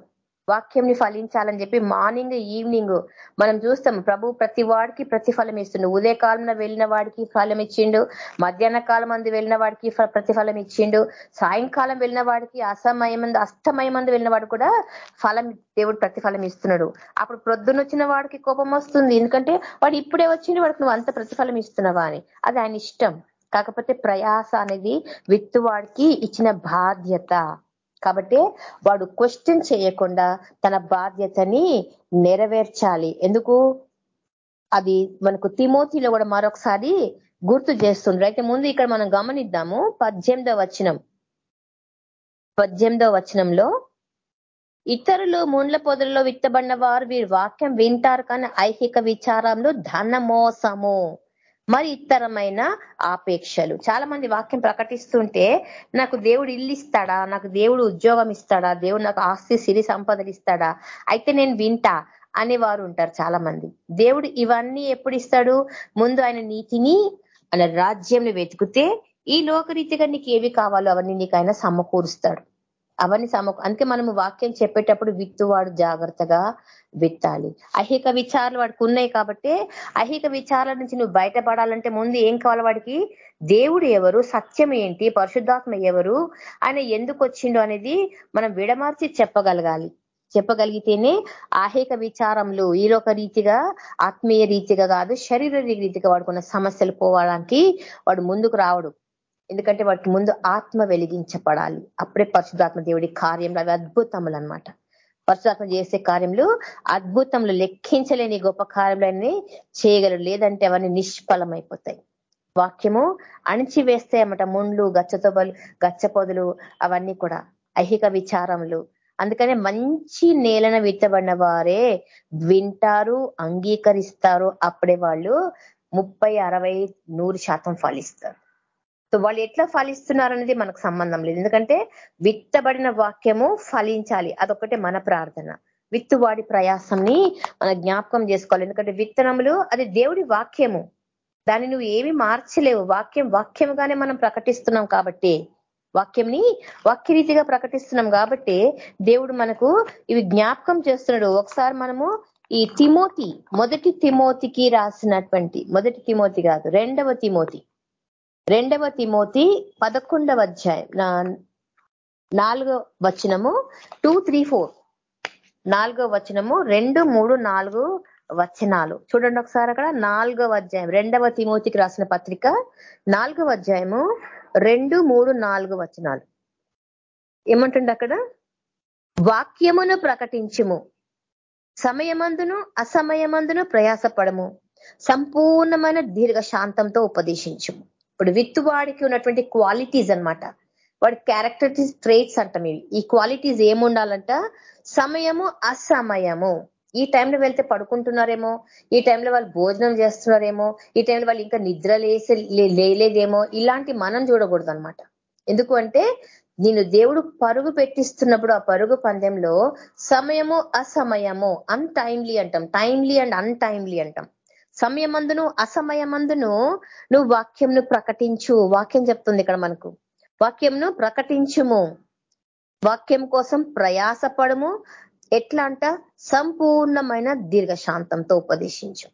వాక్యంని ఫలించాలని చెప్పి మార్నింగ్ ఈవినింగ్ మనం చూస్తాం. ప్రభు ప్రతి వాడికి ప్రతిఫలం ఇస్తుండు. ఉదయకాలంలో వెళ్ళిన వాడికి ఫలం ఇచ్చిండు. మధ్యాహ్న కాలం మందు వెళ్ళిన వాడికి ప్రతిఫలం ఇచ్చిండు. సాయంకాలం వెళ్ళిన వాడికి అసమయమందు అష్టమయమంది వెళ్ళిన వాడు కూడా ఫలం దేవుడు ప్రతిఫలం ఇస్తున్నాడు. అప్పుడు ప్రొద్దునొచ్చిన వాడికి కోపం వస్తుంది. ఎందుకంటే వాడు ఇప్పుడే వచ్చిండు వాడికి నువ్వు అంత ప్రతిఫలం ఇస్తున్నావా అని. అది ఆయన ఇష్టం. కాకపోతే ప్రయాస అనేది విత్తువాడికి ఇచ్చిన బాధ్యత. కాబట్టి వాడు క్వశ్చన్ చేయకుండా తన బాధ్యతని నెరవేర్చాలి. ఎందుకు? అది మనకు తిమోతిలో కూడా మరొకసారి గుర్తు చేస్తుంది. అయితే ముందు ఇక్కడ మనం గమనిద్దాము. పద్దెనిమిదో వచనం. పద్దెనిమిదో వచనంలో ఇతరులు ముండ్ల పొదలలో విత్తబడిన వారు వీరి వాక్యం వింటారు కానీ ఐహిక విచారంలో ధన మోసము మరి ఇతరమైన ఆపేక్షలు. చాలా మంది వాక్యం ప్రకటిస్తుంటే నాకు దేవుడు ఇల్లు ఇస్తాడా నాకు దేవుడు ఉద్యోగం ఇస్తాడా? దేవుడు నాకు ఆస్తి సిరి సంపదలు ఇస్తాడా? అయితే నేను వింటా అనేవారు ఉంటారు చాలా మంది దేవుడు ఇవన్నీ ఎప్పుడు ఇస్తాడు? ముందు ఆయన నీతిని ఆయన రాజ్యంని వెతికితే ఈ లోకరీతిగా నీకు ఏవి కావాలో అవన్నీ నీకు ఆయన సమకూరుస్తాడు. అవన్నీ సమకు అందుకే మనము వాక్యం చెప్పేటప్పుడు విత్తువాడు జాగ్రత్తగా విత్తాలి. అహిక విచారాలు వాడికి ఉన్నాయి కాబట్టి అహిక విచారాల నుంచి నువ్వు బయటపడాలంటే ముందు ఏం కావాలి వాడికి? దేవుడు ఎవరు? సత్యం ఏంటి? పరిశుద్ధాత్మ ఎవరు? ఆయన ఎందుకు వచ్చిండు అనేది మనం విడమార్చి చెప్పగలగాలి. చెప్పగలిగితేనే ఆహేక విచారంలో ఈలోక రీతిగా ఆత్మీయ రీతిగా కాదు శరీర రీతిగా వాడుకున్న సమస్యలు పోవడానికి వాడు ముందుకు రావడు. ఎందుకంటే వాటికి ముందు ఆత్మ వెలిగించబడాలి. అప్పుడే పరిశుధాత్మ దేవుడి కార్యంలో అవి అద్భుతములు అనమాట పరిశుధాత్మ చేసే కార్యములు అద్భుతములు లెక్కించలేని గొప్ప కార్యములన్నీ చేయగలరు. లేదంటే అవన్నీ నిష్ఫలమైపోతాయి. వాక్యము అణిచివేస్తే అన్నమాట. ముండ్లు గచ్చతొబలు గచ్చపొదలు అవన్నీ కూడా. ఐహిక విచారములు. అందుకనే మంచి నేలన విత్తబడిన వారే వింటారు అంగీకరిస్తారు. అప్పుడే వాళ్ళు ముప్పై అరవై నూరు శాతం ఫలిస్తారు. సో వాళ్ళు ఎట్లా ఫలిస్తున్నారు అనేది మనకు సంబంధం లేదు. ఎందుకంటే విత్తబడిన వాక్యము ఫలించాలి. అదొకటే మన ప్రార్థన. విత్తువాడి ప్రయాసంని మన జ్ఞాపకం చేసుకోవాలి. ఎందుకంటే విత్తనములు అది దేవుడి వాక్యము. దాన్ని నువ్వు ఏమి మార్చలేవు. వాక్యం వాక్యముగానే మనం ప్రకటిస్తున్నాం కాబట్టి వాక్యంని వాక్యరీతిగా ప్రకటిస్తున్నాం కాబట్టి దేవుడు మనకు ఇవి జ్ఞాపకం చేస్తున్నాడు. ఒకసారి మనము ఈ తిమోతి మొదటి తిమోతికి రాసినటువంటి మొదటి తిమోతి కాదు రెండవ తిమోతి. రెండవ తిమోతి పదకొండవ అధ్యాయం. నాలుగో వచనము టూ త్రీ ఫోర్ నాలుగో వచనము రెండు మూడు నాలుగు వచనాలు. చూడండి ఒకసారి అక్కడ. నాలుగవ అధ్యాయం. రెండవ తిమోతికి రాసిన పత్రిక. నాలుగవ అధ్యాయము రెండు మూడు నాలుగు వచనాలు. ఏమంటుండ అక్కడ? వాక్యమును ప్రకటించుము. సమయమందును అసమయమందును ప్రయాసపడము. సంపూర్ణమైన దీర్ఘ శాంతంతో ఉపదేశించము. ఇప్పుడు విత్తువాడికి ఉన్నటువంటి క్వాలిటీస్ అనమాట వాడి క్యారెక్టరిటీస్ ట్రేట్స్ అంటాం ఇవి ఈ క్వాలిటీస్ ఏముండాలంట? సమయము అసమయము. ఈ టైంలో వెళ్తే పడుకుంటున్నారేమో? ఈ టైంలో వాళ్ళు భోజనం చేస్తున్నారేమో? ఈ టైంలో వాళ్ళు ఇంకా నిద్ర లేసే లేలేదేమో? ఇలాంటి మనం చూడకూడదు అనమాట ఎందుకు అంటే నేను దేవుడు పరుగు పెట్టిస్తున్నప్పుడు ఆ పరుగు పందెంలో సమయము అసమయము అన్టైమ్లీ అంటాం. టైమ్లీ అండ్ అన్టైమ్లీ అంటాం. సమయమందును అసమయమందును నువ్వు వాక్యంను ప్రకటించు. వాక్యం చెప్తుంది ఇక్కడ మనకు. వాక్యంను ప్రకటించుము. వాక్యం కోసం ప్రయాసపడము. ఎట్లా అంట? సంపూర్ణమైన దీర్ఘశాంతంతో ఉపదేశించు.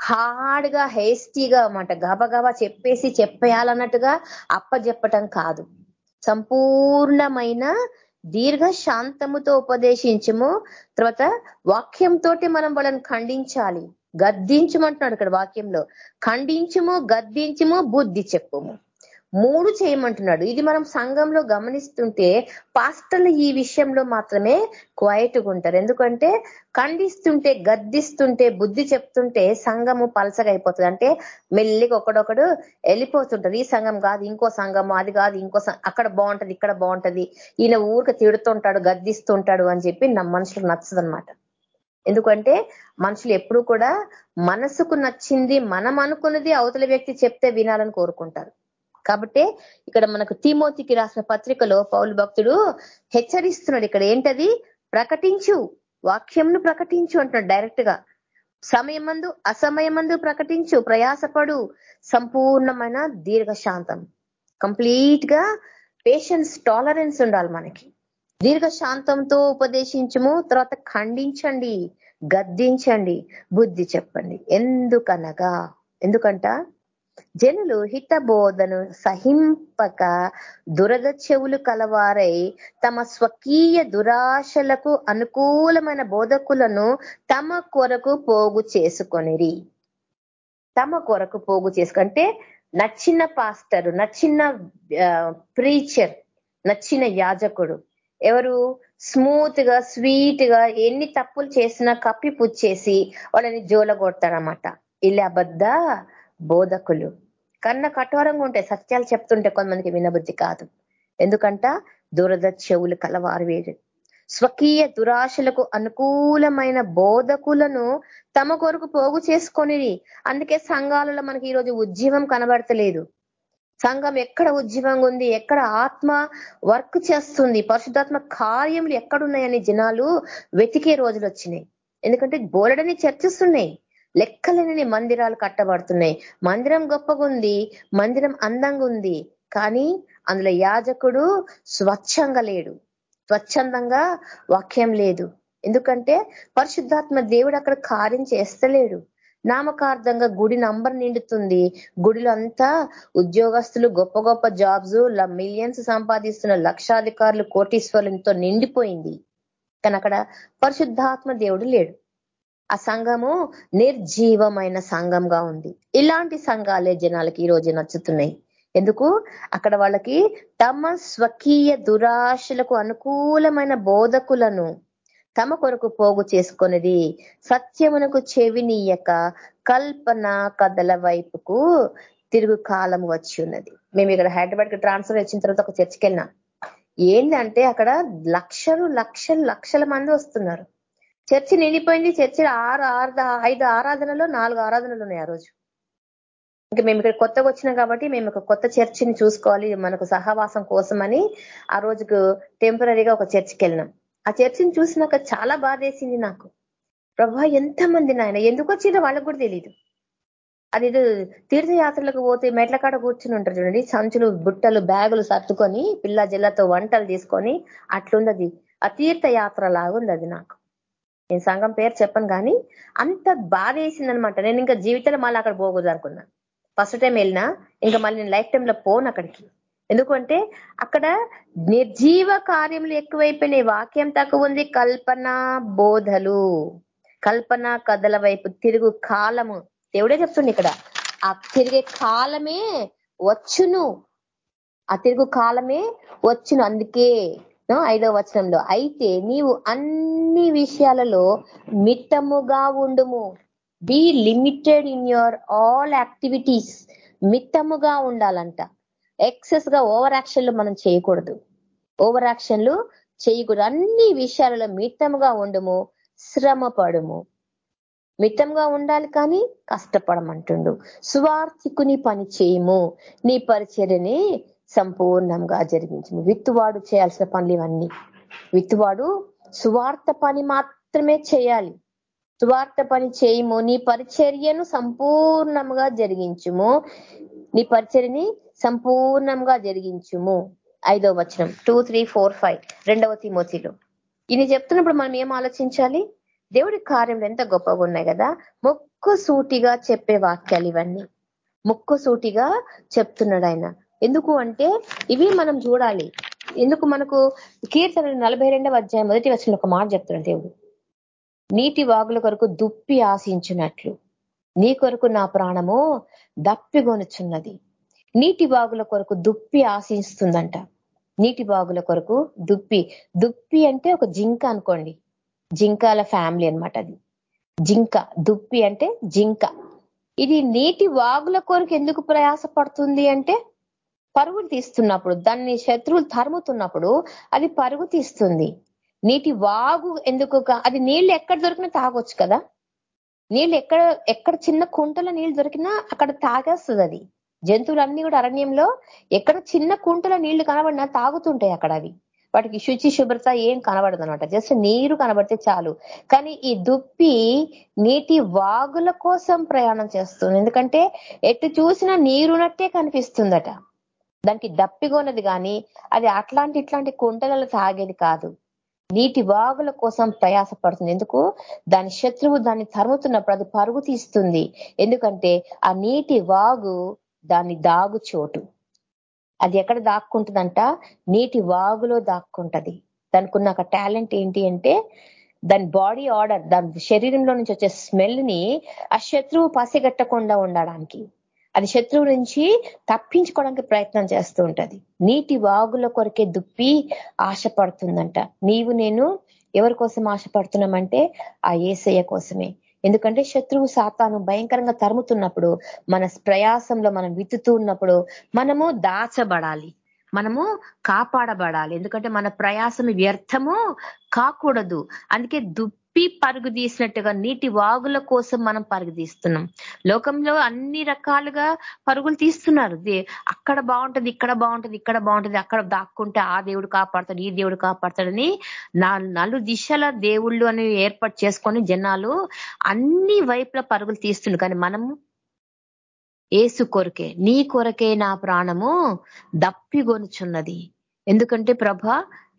హార్డ్గా హేస్టీగా అన్నమాట గబగబా చెప్పేసి చెప్పేయాలన్నట్టుగా అప్పజెప్పటం కాదు. సంపూర్ణమైన దీర్ఘ శాంతముతో ఉపదేశించము. తర్వాత వాక్యంతో మనం వాళ్ళని ఖండించాలి. గద్దించమంటున్నాడు ఇక్కడ వాక్యంలో. ఖండించుము గద్దించుము బుద్ధి చెప్పుము. మూడు చేయమంటున్నాడు. ఇది మనం సంఘంలో గమనిస్తుంటే పాస్టర్లు ఈ విషయంలో మాత్రమే క్వైట్గా ఉంటారు. ఎందుకంటే ఖండిస్తుంటే గద్దిస్తుంటే బుద్ధి చెప్తుంటే సంఘము పలసగా అంటే మెల్లిగా ఒకడొకడు వెళ్ళిపోతుంటారు ఈ సంఘం కాదు ఇంకో సంఘము అది కాదు ఇంకో అక్కడ బాగుంటది ఇక్కడ బాగుంటది. ఈయన ఊరికి తిడుతుంటాడు గద్దిస్తుంటాడు అని చెప్పి నా మనుషులకు నచ్చదనమాట ఎందుకంటే మనుషులు ఎప్పుడు కూడా మనసుకు నచ్చింది మనం అనుకున్నది అవతల వ్యక్తి చెప్తే వినాలని కోరుకుంటారు. కాబట్టి ఇక్కడ మనకు తిమోతికి రాసిన పత్రికలో పౌలు భక్తుడు హెచ్చరిస్తున్నాడు ఇక్కడ ఏంటది? ప్రకటించు. వాక్యంను ప్రకటించు అంటున్నాడు డైరెక్ట్గా. సమయమందు అసమయమందు ప్రకటించు. ప్రయాసపడు. సంపూర్ణమైన దీర్ఘశాంతం. కంప్లీట్గా పేషెన్స్ టాలరెన్స్ ఉండాలి మనకి. దీర్ఘశాంతంతో ఉపదేశించము. తర్వాత ఖండించండి గద్దించండి బుద్ధి చెప్పండి. ఎందుకనగా? ఎందుకంట? జనులు హితబోధను సహింపక దురద చెవులు కలవారై తమ స్వకీయ దురాశలకు అనుకూలమైన బోధకులను తమ కొరకు పోగు చేసుకొనిరి. తమ కొరకు పోగు చేసుకుంటే నచ్చిన పాస్టరు నచ్చిన ప్రీచర్ నచ్చిన యాజకుడు. ఎవరు స్మూత్గా స్వీట్గా ఎన్ని తప్పులు చేసినా కప్పి పుచ్చేసి వాళ్ళని జోలగొడతారనమాట ఇలా అబద్ధ బోధకులు. కన్న కఠోరంగా ఉంటాయి సత్యాలు చెప్తుంటే కొంతమందికి వినబుద్ధి కాదు. ఎందుకంట? దురద చెవులు కలవారు వేరు. స్వకీయ దురాశలకు అనుకూలమైన బోధకులను తమ కొరకు పోగు చేసుకొని అందుకే సంఘాలలో మనకి ఈరోజు ఉద్యమం కనబడతలేదు. సంఘం ఎక్కడ ఉద్యమంగా ఉంది ఎక్కడ ఆత్మ వర్క్ చేస్తుంది పరిశుద్ధాత్మ కార్యములు ఎక్కడున్నాయని జనాలు వెతికే రోజులు వచ్చినాయి. ఎందుకంటే బోలెడని చర్చిస్తున్నాయి లెక్కలేని మందిరాలు కట్టబడుతున్నాయి. మందిరం గొప్పగా ఉంది మందిరం అందంగా ఉంది కానీ అందులో యాజకుడు స్వచ్ఛంగా లేడు. స్వచ్ఛందంగా వాక్యం లేదు. ఎందుకంటే పరిశుద్ధాత్మ దేవుడు అక్కడ కార్యం చేస్తలేడు. నామకార్థంగా గుడి నంబర్ నిండుతుంది. గుడిలో అంతా ఉద్యోగస్తులు గొప్ప గొప్ప జాబ్స్ మిలియన్స్ సంపాదిస్తున్న లక్షాధికారులు కోటీశ్వరులతో నిండిపోయింది. కానీ అక్కడ పరిశుద్ధాత్మ దేవుడు లేడు. ఆ సంఘము నిర్జీవమైన సంఘంగా ఉంది. ఇలాంటి సంఘాలే జనాలకి ఈ రోజు నచ్చుతున్నాయి. ఎందుకు? అక్కడ వాళ్ళకి తమ స్వకీయ దురాశలకు అనుకూలమైన బోధకులను తమ కొరకు పోగు చేసుకున్నది సత్యమునకు చెవినీయక కల్పన కథల వైపుకు తిరుగు కాలం వచ్చి ఉన్నది మేము ఇక్కడ హైదరాబాద్కి ట్రాన్స్ఫర్ వచ్చిన తర్వాత ఒక చర్చికి వెళ్ళినా. ఏంటంటే అక్కడ లక్షలు లక్షలు లక్షల మంది వస్తున్నారు. చర్చి నిండిపోయింది. చర్చి ఆరు ఆరు ఐదు ఆరాధనలో నాలుగు ఆరాధనలు ఉన్నాయి ఆ రోజు. ఇంకా మేము ఇక్కడ కొత్తగా వచ్చినాం కాబట్టి మేము ఒక కొత్త చర్చిని చూసుకోవాలి మనకు సహవాసం కోసమని ఆ రోజుకు టెంపరీగా ఒక చర్చికి వెళ్ళినాం. ఆ చర్చిని చూసినాక చాలా బాధేసింది నాకు. ప్రభా ఎంతమంది నాయన? ఎందుకు వచ్చిందో వాళ్ళకు కూడా తెలియదు అది తీర్థయాత్రలకు పోతే మెట్ల కాడ కూర్చుని ఉంటారు చూడండి. సంచులు బుట్టలు బ్యాగులు సర్దుకొని పిల్ల జిల్లతో వంటలు తీసుకొని అట్లుందది ఆ తీర్థయాత్ర లాగుంది అది నాకు. నేను సంఘం పేరు చెప్పను కానీ అంత బాధ వేసిందనమాట నేను ఇంకా జీవితంలో మళ్ళీ అక్కడ పోకూడదు అనుకున్నా. ఫస్ట్ టైం వెళ్ళినా ఇంకా మళ్ళీ నేను లైఫ్ టైంలో పోను అక్కడికి. ఎందుకంటే అక్కడ నిర్జీవ కార్యములు ఎక్కువైపోయినాయి. వాక్యం తక్కువ ఉంది. కల్పన బోధలు. కల్పన కథల వైపు తిరుగు కాలము. దేవుడే చెప్తుంది ఇక్కడ. ఆ తిరిగే కాలమే వచ్చును. ఆ తిరుగు కాలమే వచ్చును. అందుకే ఐదవ వచనంలో అయితే నీవు అన్ని విషయాలలో మిత్తముగా ఉండుము. Be limited in your all activities మిత్తముగా ఉండాలంట. ఎక్సెస్గా ఓవర్ యాక్షన్లు మనం చేయకూడదు. ఓవర్ యాక్షన్లు చేయకూడదు. అన్ని విషయాలలో మితంగా ఉండము శ్రమ పడుము. మితంగా ఉండాలి కానీ కష్టపడమంటుండు. సువార్థికుని పని చేయము. నీ పరిచర్యని సంపూర్ణంగా జరిగించము. విత్తువాడు చేయాల్సిన పనులు ఇవన్నీ. విత్తువాడు సువార్త పని మాత్రమే చేయాలి. సువార్త పని చేయము. నీ పరిచర్యను సంపూర్ణంగా జరిగించుము. నీ పరిచర్ని సంపూర్ణంగా జరిగించుము. ఐదో వచనం. టూ త్రీ ఫోర్ ఫైవ్ రెండవ తిమోతిలో. ఇది చెప్తున్నప్పుడు మనం ఏం ఆలోచించాలి? దేవుడి కార్యంలో ఎంత గొప్పగా ఉన్నాయి కదా? ముక్కు సూటిగా చెప్పే వాక్యాలు ఇవన్నీ. ముక్కు సూటిగా చెప్తున్నాడు ఆయన. ఎందుకు అంటే ఇవి మనం చూడాలి. ఎందుకు మనకు కీర్తన నలభై రెండవ అధ్యాయం మొదటి వచ్చిన ఒక మాట చెప్తున్నాడు దేవుడు. నీటి వాగుల కొరకు దుప్పి ఆశించినట్లు. నీ కొరకు నా ప్రాణము దప్పిగొనుచున్నది నీటి బాగుల కొరకు దుప్పి ఆశిస్తుందంట. నీటి బాగుల కొరకు దుప్పి. దుప్పి అంటే ఒక జింక అనుకోండి. జింకాల ఫ్యామిలీ అనమాట అది. జింక. దుప్పి అంటే జింక. ఇది నీటి వాగుల కొరకు ఎందుకు ప్రయాస పడుతుంది అంటే పరుగులు తీస్తున్నప్పుడు దాన్ని శత్రువులు తరుముతున్నప్పుడు అది పరుగు తీస్తుంది. నీటి వాగు ఎందుకు అది నీళ్ళు ఎక్కడ దొరికినా తాగొచ్చు కదా. నీళ్ళు ఎక్కడ ఎక్కడ చిన్న కుంటలో నీళ్ళు దొరికినా అక్కడ తాగేస్తుంది అది. జంతువులన్నీ కూడా అరణ్యంలో ఎక్కడ చిన్న కుంటల నీళ్ళు కనబడినా తాగుతుంటాయి అక్కడ అవి. వాటికి శుచి శుభ్రత ఏం కనబడదు అనమాట జస్ట్ నీరు కనబడితే చాలు. కానీ ఈ దుప్పి నీటి వాగుల కోసం ప్రయాణం చేస్తుంది. ఎందుకంటే ఎటు చూసినా నీరునట్టే కనిపిస్తుందట. దానికి దప్పిగొన్నది కానీ అది అట్లాంటి ఇట్లాంటి కుంటలలో తాగేది కాదు. నీటి వాగుల కోసం ప్రయాసపడుతుంది. ఎందుకు? దాని శత్రువు దాన్ని తరుముతున్నప్పుడు అది పరుగు తీస్తుంది. ఎందుకంటే ఆ నీటి వాగు దాన్ని దాగు చోటు. అది ఎక్కడ దాక్కుంటుందంట? నీటి వాగులో దాక్కుంటది. దానికి ఉన్న ఒక టాలెంట్ ఏంటి అంటే దాని బాడీ ఆర్డర్ దాని శరీరంలో నుంచి వచ్చే స్మెల్ని ఆ శత్రువు పసిగట్టకుండా ఉండడానికి. అది శత్రువు నుంచి తప్పించుకోవడానికి ప్రయత్నం చేస్తూ ఉంటది. నీటి వాగుల కొరకే దుప్పి ఆశపడుతుందంట. నీవు నేను ఎవరి కోసం ఆశపడుతున్నామంటే ఆ ఏసయ్య కోసమే. ఎందుకంటే శత్రువు సాతాను భయంకరంగా తరుముతున్నప్పుడు మన ప్రయాసంలో మనం విత్తుతూ ఉన్నప్పుడు మనము దాచబడాలి. మనము కాపాడబడాలి. ఎందుకంటే మన ప్రయాసం వ్యర్థము కాకూడదు. అందుకే దు పరుగు తీసినట్టుగా నీటి వాగుల కోసం మనం పరుగు తీస్తున్నాం. లోకంలో అన్ని రకాలుగా పరుగులు తీస్తున్నారు. అక్కడ బాగుంటది ఇక్కడ బాగుంటది ఇక్కడ బాగుంటది అక్కడ దాక్కుంటే ఆ దేవుడు కాపాడతాడు ఈ దేవుడు కాపాడతాడని నలు దిశల దేవుళ్ళు అని ఏర్పాటు చేసుకొని జనాలు అన్ని వైపుల పరుగులు తీస్తుండ్రు కానీ మనము ఏసు కొరకే నీ కొరకే నా ప్రాణము దప్పిగొనుచున్నది. ఎందుకంటే ప్రభ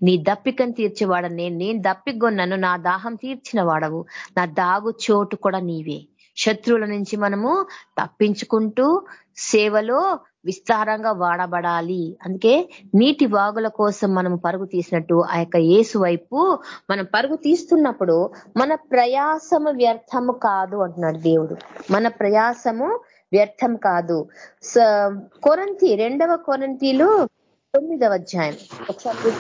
నీ దప్పికను తీర్చేవాడ నేను నేను దప్పిగొన్నాను నా దాహం తీర్చిన వాడవు నా దాగు చోటు కూడా నీవే. శత్రువుల నుంచి మనము తప్పించుకుంటూ సేవలో విస్తారంగా వాడబడాలి. అందుకే నీటి వాగుల కోసం మనం పరుగు తీసినట్టు ఆ యొక్క ఏసు వైపు మనం పరుగు తీస్తున్నప్పుడు మన ప్రయాసము వ్యర్థము కాదు అంటున్నాడు దేవుడు. మన ప్రయాసము వ్యర్థం కాదు. కొరంతి రెండవ కొరంతీలు తొమ్మిదవ అధ్యాయం. ఒకసారి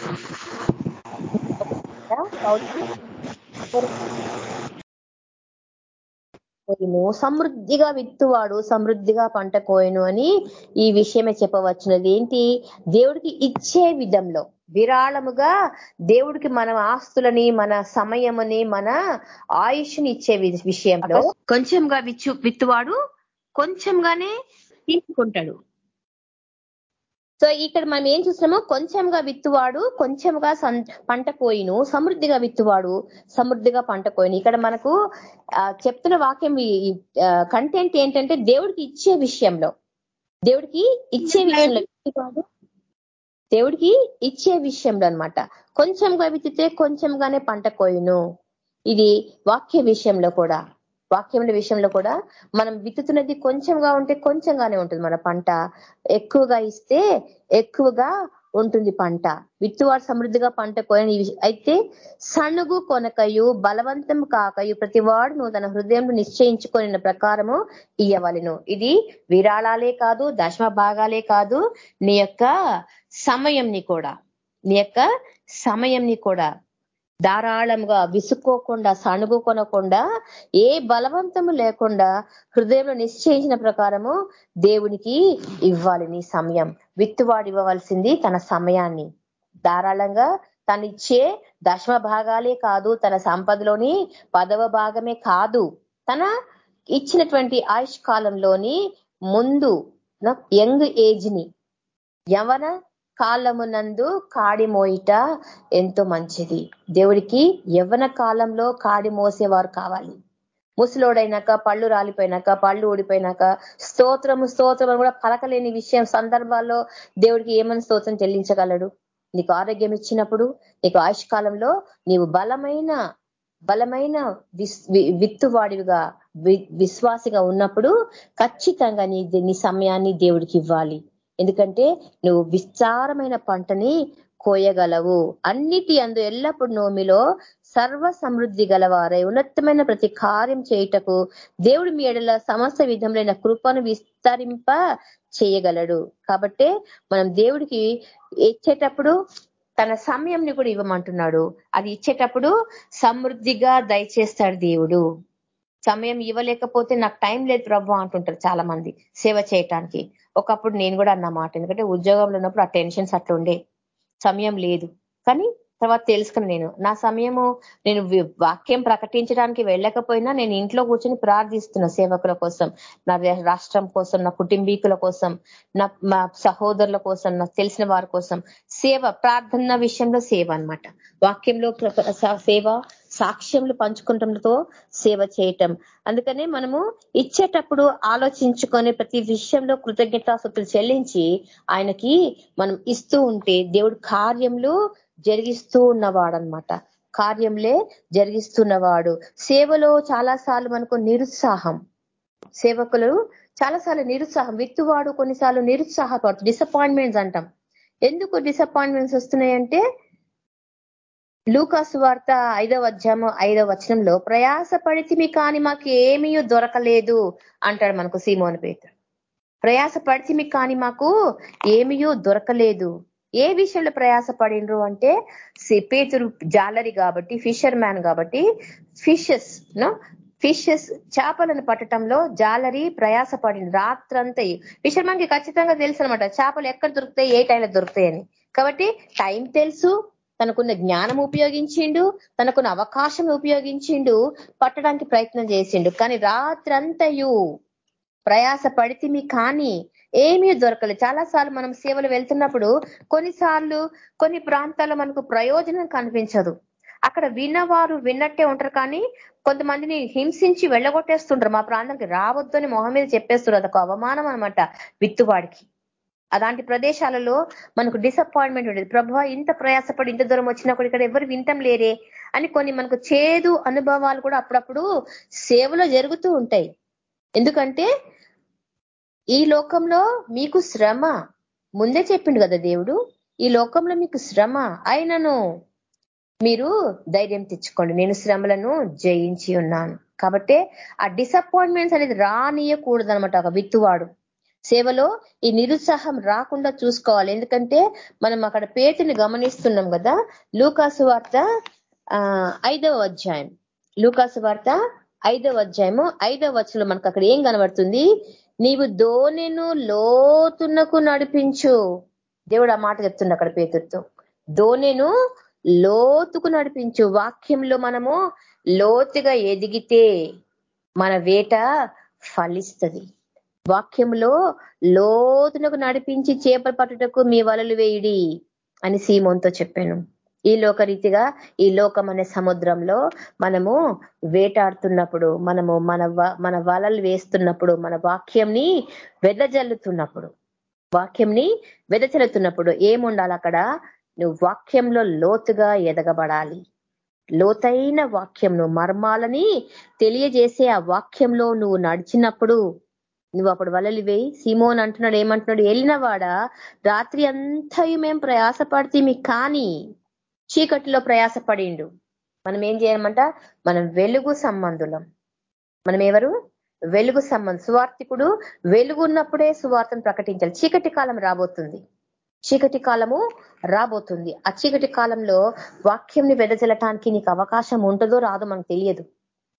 సమృద్ధిగా విత్తువాడు సమృద్ధిగా పంట కోయను అని ఈ విషయమే చెప్పవచ్చినది. ఏంటి? దేవుడికి ఇచ్చే విధంలో. విరాళముగా దేవుడికి మన ఆస్తులని మన సమయముని మన ఆయుష్ని ఇచ్చే విషయంలో కొంచెంగా విచ్చు విత్తువాడు కొంచెంగానే తీసుకుంటాడు. సో ఇక్కడ మనం ఏం చూస్తున్నామో కొంచెంగా విత్తువాడు కొంచెంగా పంట కోయిను సమృద్ధిగా విత్తువాడు సమృద్ధిగా పంట కోయిను ఇక్కడ మనకు చెప్తున్న వాక్యం కంటెంట్ ఏంటంటే దేవుడికి ఇచ్చే విషయంలో. దేవుడికి ఇచ్చే విషయంలో విత్తువాడు దేవుడికి ఇచ్చే విషయంలో అనమాట కొంచెంగా విత్తితే కొంచెంగానే పంట కోయిను ఇది వాక్య విషయంలో కూడా. వాక్యముల విషయంలో కూడా మనం విత్తుతున్నది కొంచెంగా ఉంటే కొంచెంగానే ఉంటుంది మన పంట. ఎక్కువగా ఇస్తే ఎక్కువగా ఉంటుంది పంట. విత్తువాడు సమృద్ధిగా పంట కోయని అయితే సణుగు కొనకయు బలవంతం కాకయు ప్రతివాడును తన హృదయంలో నిశ్చయించుకొని ప్రకారము ఇయ్యవలను. ఇది విరాళాలే కాదు దశమ భాగాలే కాదు నీ యొక్క సమయంని కూడా. నీ యొక్క సమయంని కూడా. ధారాళంగా విసుక్కోకుండా సణుగుకొనకుండా ఏ బలవంతము లేకుండా హృదయంలో నిశ్చయించిన ప్రకారము దేవునికి ఇవ్వాలి నీ సమయం. విత్తువాడు ఇవ్వవలసింది తన సమయాన్ని. ధారాళంగా తనిచ్చే దశమ భాగాలే కాదు తన సంపదలోని పదవ భాగమే కాదు. తన ఇచ్చినటువంటి ఆయుష్ కాలంలోని ముందు యంగ్ ఏజ్ని యవన కాలమునందు కాడి మోయిట ఎంతో మంచిది. దేవుడికి యవ్వన కాలంలో కాడి మోసేవారు కావాలి. ముసలోడైనాక పళ్ళు రాలిపోయినాక పళ్ళు ఊడిపోయినాక స్తోత్రము స్తోత్రం కూడా పలకలేని విషయం సందర్భాల్లో దేవుడికి ఏమని స్తోత్రం చెల్లించగలడు? నీకు ఆరోగ్యం ఇచ్చినప్పుడు నీకు ఆయుష్ కాలంలో నీవు బలమైన బలమైన విత్తువాడివిగా విశ్వాసిగా ఉన్నప్పుడు ఖచ్చితంగా నీ నీ సమయాన్ని దేవుడికి ఇవ్వాలి. ఎందుకంటే నువ్వు విస్తారమైన పంటని కోయగలవు. అన్నిటి అందు ఎల్లప్పుడు నోమిలో సర్వ సమృద్ధి గలవారై ఉన్నతమైన ప్రతి కార్యం చేయుటకు దేవుడు మీ ఎడల సమస్త విధములైన కృపను విస్తరింప చేయగలడు. కాబట్టే మనం దేవుడికి ఇచ్చేటప్పుడు తన సమయంని కూడా ఇవ్వమంటున్నాడు. అది ఇచ్చేటప్పుడు సమృద్ధిగా దయచేస్తాడు దేవుడు. సమయం ఇవ్వలేకపోతే నాకు టైం లేదు ప్రభు అంటుంటారు చాలా మంది సేవ చేయటానికి. ఒకప్పుడు నేను కూడా అన్న మాట. ఎందుకంటే ఉద్యోగంలో ఉన్నప్పుడు ఆ టెన్షన్స్ అట్లా ఉండే సమయం లేదు. కానీ తర్వాత తెలుసుకుని నేను. నా సమయము నేను వాక్యం ప్రకటించడానికి వెళ్ళకపోయినా నేను ఇంట్లో కూర్చొని ప్రార్థిస్తున్నా సేవకుల కోసం నా రాష్ట్రం కోసం నా కుటుంబీకుల కోసం నా మా సహోదరుల కోసం నాకు తెలిసిన వారి కోసం సేవ ప్రార్థన విషయంలో సేవ అనమాట వాక్యంలో సేవ సాక్ష్యములు పంచుకుంటంతో సేవ చేయటం. అందుకనే మనము ఇచ్చేటప్పుడు ఆలోచించుకొని ప్రతి విషయంలో కృతజ్ఞతాస్తుతులు చెల్లించి ఆయనకి మనం ఇస్తూ ఉంటే దేవుడు కార్యములు జరిగిస్తూ ఉన్నవాడనమాట కార్యంలే జరిగిస్తున్నవాడు. సేవలో చాలా సార్లు మనకు నిరుత్సాహం. సేవకులు చాలాసార్లు నిరుత్సాహం. విత్తువాడు కొన్నిసార్లు నిరుత్సాహపడుతు డిసప్పాయింట్మెంట్స్ అంటాం. ఎందుకు డిసప్పాయింట్మెంట్స్ వస్తున్నాయంటే లూకాసు వార్త ఐదవ అధ్యాయం ఐదవ వచనంలో ప్రయాసపడితిమి కానీ మాకు ఏమీ దొరకలేదు అంటాడు మనకు సీమోని పేత ప్రయాసపడితిమి కానీ మాకు ఏమీ దొరకలేదు ఏ విషయంలో ప్రయాసపడిండ్రు అంటే పేతురు జాలరి కాబట్టి ఫిషర్ మ్యాన్ కాబట్టి ఫిషెస్ ఫిషెస్ చేపలను పట్టడంలో జాలరి ప్రయాసపడింది రాత్రంతా మ్యాన్కి ఖచ్చితంగా తెలుసు అనమాట చేపలు ఎక్కడ దొరుకుతాయి ఏ టైంలో దొరుకుతాయని కాబట్టి టైం తెలుసు తనకున్న జ్ఞానం ఉపయోగించిండు తనకున్న అవకాశం ఉపయోగించిండు పట్టడానికి ప్రయత్నం చేసిండు. కానీ రాత్రంతయు ప్రయాస పడితిమి కానీ ఏమీ దొరకలేదు. చాలా సార్లు మనం సేవలు వెళ్తున్నప్పుడు కొన్నిసార్లు కొన్ని ప్రాంతాల్లో మనకు ప్రయోజనం కనిపించదు. అక్కడ విన్నవారు విన్నట్టే ఉంటారు కానీ కొంతమందిని హింసించి వెళ్ళగొట్టేస్తుంటారు. మా ప్రాంతానికి రావద్దు అని మొహం మీద చెప్పేస్తారు అదొక అవమానం అనమాట విత్తువాడికి. అలాంటి ప్రదేశాలలో మనకు డిసప్పాయింట్మెంట్ ఉండేది. ప్రభు ఇంత ప్రయాసపడి ఇంత దూరం వచ్చినా కూడా ఇక్కడ ఎవరు వింటం లేరే అని కొన్ని మనకు చేదు అనుభవాలు కూడా అప్పుడప్పుడు సేవలో జరుగుతూ ఉంటాయి. ఎందుకంటే ఈ లోకంలో మీకు శ్రమ. ముందే చెప్పిండు కదా దేవుడు ఈ లోకంలో మీకు శ్రమ అయినను మీరు ధైర్యం తెచ్చుకోండి. నేను శ్రమలను జయించి ఉన్నాను. కాబట్టి ఆ డిసప్పాయింట్మెంట్స్ అనేది రానియకూడదు అనమాట ఒక విత్తువాడు. సేవలో ఈ నిరుత్సాహం రాకుండా చూసుకోవాలి. ఎందుకంటే మనం అక్కడ పేతుని గమనిస్తున్నాం కదా లూకాసు వార్త ఐదవ అధ్యాయం. లూకాసు వార్త ఐదవ అధ్యాయము ఐదవ వచ్చలో మనకు అక్కడ ఏం కనబడుతుంది? నీవు ధోనిను లోతునకు నడిపించు. దేవుడు ఆ మాట చెప్తుండ అక్కడ పేతుతో ధోనిను లోతుకు నడిపించు. వాక్యంలో మనము లోతుగా ఎదిగితే మన వేట ఫలిస్తుంది. వాక్యంలో లోతునకు నడిపించి చేపలు పట్టుటకు మీ వలలు వేయుడి అని సీమోన్తో చెప్పాను. ఈ లోకరీతిగా ఈ లోకం అనే సముద్రంలో మనము వేటాడుతున్నప్పుడు మనము మన మన వలలు వేస్తున్నప్పుడు మన వాక్యంని వెదజల్లుతున్నప్పుడు వాక్యంని వెదజల్లుతున్నప్పుడు ఏముండాలి అక్కడ? నువ్వు వాక్యంలో లోతుగా ఎదగబడాలి. లోతైన వాక్యంను మర్మాలని తెలియజేసే ఆ వాక్యంలో నువ్వు నడిచినప్పుడు నువ్వు అప్పుడు వలలు వేయి. సీమోన్ అంటున్నాడు ఏమంటున్నాడు? వెళ్ళినవాడా రాత్రి అంతయు మేము ప్రయాసపడితే కానీ చీకటిలో ప్రయాసపడిండు. మనం ఏం చేయమంట మనం వెలుగు సంబంధులం. మనం ఎవరు వెలుగు సంబంధం సువార్థికుడు. వెలుగు ఉన్నప్పుడే సువార్తను ప్రకటించాలి. చీకటి కాలం రాబోతుంది. చీకటి కాలము రాబోతుంది. ఆ చీకటి కాలంలో వాక్యంని వెదజల్లటానికి నీకు అవకాశం ఉంటుందో రాదో మనకు తెలియదు.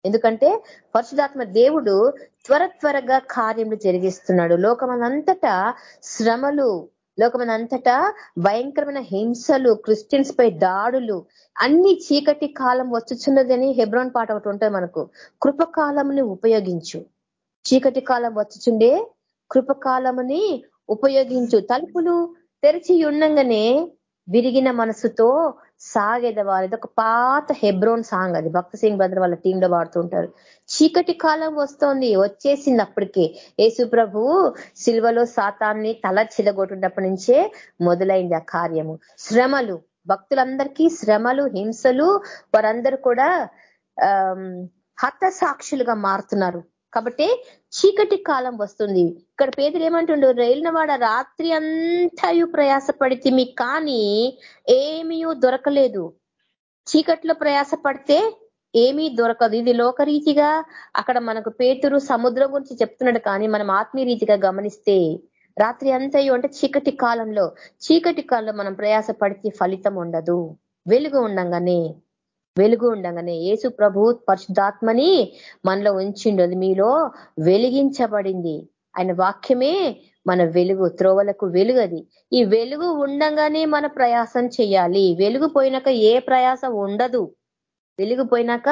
ఎందుకంటే పరిశుధాత్మ దేవుడు త్వర త్వరగా కార్యములు జరిగిస్తున్నాడు. లోకమంతటా శ్రమలు లోకమనంతటా భయంకరమైన హింసలు క్రిస్టియన్స్ పై దాడులు అన్ని చీకటి కాలం వచ్చుచున్నదని హెబ్రోన్ పాట ఒకటి ఉంటుంది మనకు. కృపకాలంని ఉపయోగించు. చీకటి కాలం వచ్చుచుండే కృపకాలముని ఉపయోగించు. తలుపులు తెరిచి ఉండంగానే విరిగిన మనసుతో సాగేదవాలి ఇది ఒక పాత హెబ్రోన్ సాంగ్ అది. భక్త సింగ్ బ్రదర్ వాళ్ళ టీంలో వాడుతుంటారు చీకటి కాలం వస్తోంది. వచ్చేసింది అప్పటికే యేసు ప్రభు సిల్వలో సాతాన్ని తల చిలగొట్టినప్పటి నుంచే మొదలైంది ఆ కార్యము. శ్రమలు. భక్తులందరికీ శ్రమలు హింసలు. వారందరూ కూడా హత సాక్షులుగా మారుతున్నారు. కాబట్టి చీకటి కాలం వస్తుంది. ఇక్కడ పేదలు ఏమంటుండు రైలిన వాడ రాత్రి అంతయు ప్రయాసపడితిమి కానీ ఏమీ దొరకలేదు. చీకట్లో ప్రయాసపడితే ఏమీ దొరకదు. ఇది లోకరీతిగా అక్కడ మనకు పేతురు సముద్రం గురించి చెప్తున్నాడు కానీ మనం ఆత్మీయరీతిగా గమనిస్తే రాత్రి అంతయు అంటే చీకటి కాలంలో. చీకటి కాలంలో మనం ప్రయాసపడితే ఫలితం ఉండదు. వెలుగు ఉండంగానే వెలుగు ఉండగానే యేసు ప్రభు పరిశుద్ధాత్మని మనలో ఉంచిండు. మీలో వెలిగించబడింది. ఆయన వాక్యమే మన వెలుగు త్రోవలకు వెలుగు అది. ఈ వెలుగు ఉండంగానే మన ప్రయాసం చేయాలి. వెలుగు పోయినాక ఏ ప్రయాస ఉండదు. వెలుగు పోయినాక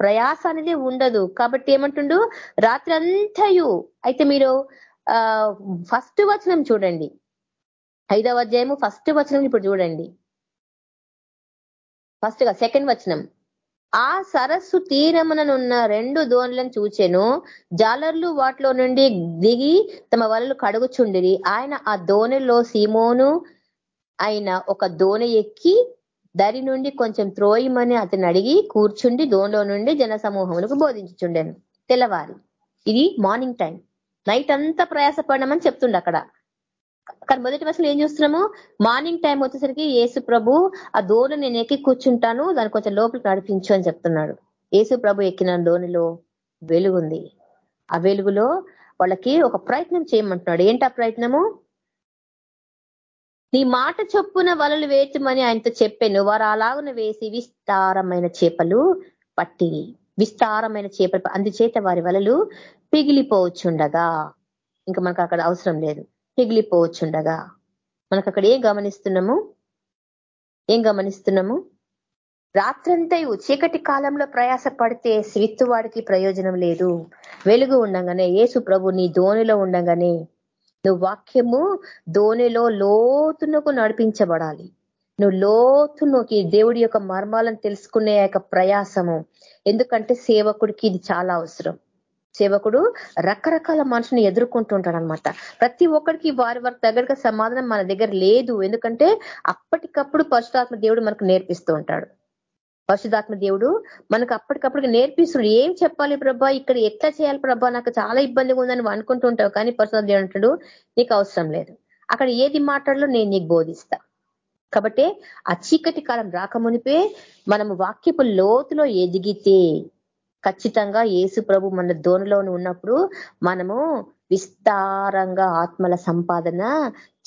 ప్రయాస అనేది ఉండదు. కాబట్టి ఏమంటుండు? రాత్రి అంతయు అయితే మీరు ఫస్ట్ వచనం చూడండి. ఐదవ అధ్యాయము ఫస్ట్ వచనం ఇప్పుడు చూడండి. ఫస్ట్గా సెకండ్ వచనం. ఆ సరస్సు తీరముననున్న రెండు దోణులను చూచెను. జాలర్లు వాటిలో నుండి దిగి తమ వలలు కడుగుచుండిరి. ఆయన ఆ దోణిలో సీమోను ఆయన ఒక దోణి ఎక్కి దరి నుండి కొంచెం త్రోయమని అతను అడిగి కూర్చుండి దోణిలో నుండి జన సమూహములకు బోధించుచుండాను. తెల్లవారి. ఇది మార్నింగ్ టైం నైట్ అంతా ప్రయాసపడమని చెప్తుండ అక్కడ. కానీ మొదటి వర్షంలో ఏం చూస్తున్నాము? మార్నింగ్ టైం వచ్చేసరికి యేసు ప్రభు ఆ దోణి నేను ఎక్కి కూర్చుంటాను దాని కొంచెం లోపలికి నడిపించు అని చెప్తున్నాడు. యేసు ప్రభు ఎక్కిన దోణిలో వెలుగుంది ఆ వెలుగులో వాళ్ళకి ఒక ప్రయత్నం చేయమంటున్నాడు. ఏంటి ఆ ప్రయత్నము? నీ మాట చొప్పున వలలు వేయటమని ఆయనతో చెప్పాను. వారు అలాగున వేసి విస్తారమైన చేపలు పట్టి విస్తారమైన చేపలు అందుచేత వారి వలలు పిగిలిపోవచ్చుండగా. ఇంకా మనకు అక్కడ అవసరం లేదు. పిగిలిపోవచ్చుండగా మనకు అక్కడ ఏం గమనిస్తున్నాము? ఏం గమనిస్తున్నాము? రాత్రంతా చీకటి కాలంలో ప్రయాస పడితే వాడికి ప్రయోజనం లేదు. వెలుగు ఉండగానే ఏసు ప్రభు నీ ధోనిలో ఉండగానే నువ్వు వాక్యము ధోనిలో లోతునకు నడిపించబడాలి. నువ్వు లోతునోకి దేవుడి యొక్క మర్మాలను తెలుసుకునే యొక్క ప్రయాసము. ఎందుకంటే సేవకుడికి ఇది చాలా అవసరం. సేవకుడు రకరకాల మనుషుని ఎదుర్కొంటుంటాడు అనమాట ప్రతి ఒక్కరికి వారి వారికి దగ్గరగా సమాధానం మన దగ్గర లేదు. ఎందుకంటే అప్పటికప్పుడు పరశురాత్మ దేవుడు మనకు నేర్పిస్తూ ఉంటాడు. పరిశుధాత్మ దేవుడు మనకు అప్పటికప్పుడు నేర్పిస్తుడు. ఏం చెప్పాలి ప్రభా? ఇక్కడ ఎట్లా చేయాలి ప్రభా? నాకు చాలా ఇబ్బందిగా ఉందని అనుకుంటూ ఉంటావు కానీ పరిశుధాత్మ దేవుడు అంటాడు నీకు అవసరం లేదు. అక్కడ ఏది మాట్లాడలో నేను నీకు బోధిస్తా. కాబట్టి ఆ చీకటి కాలం రాకమునిపే మనము వాక్యపు లోతులో ఎదిగితే ఖచ్చితంగా ఏసు ప్రభు మన ధోనిలో ఉన్నప్పుడు మనము విస్తారంగా ఆత్మల సంపాదన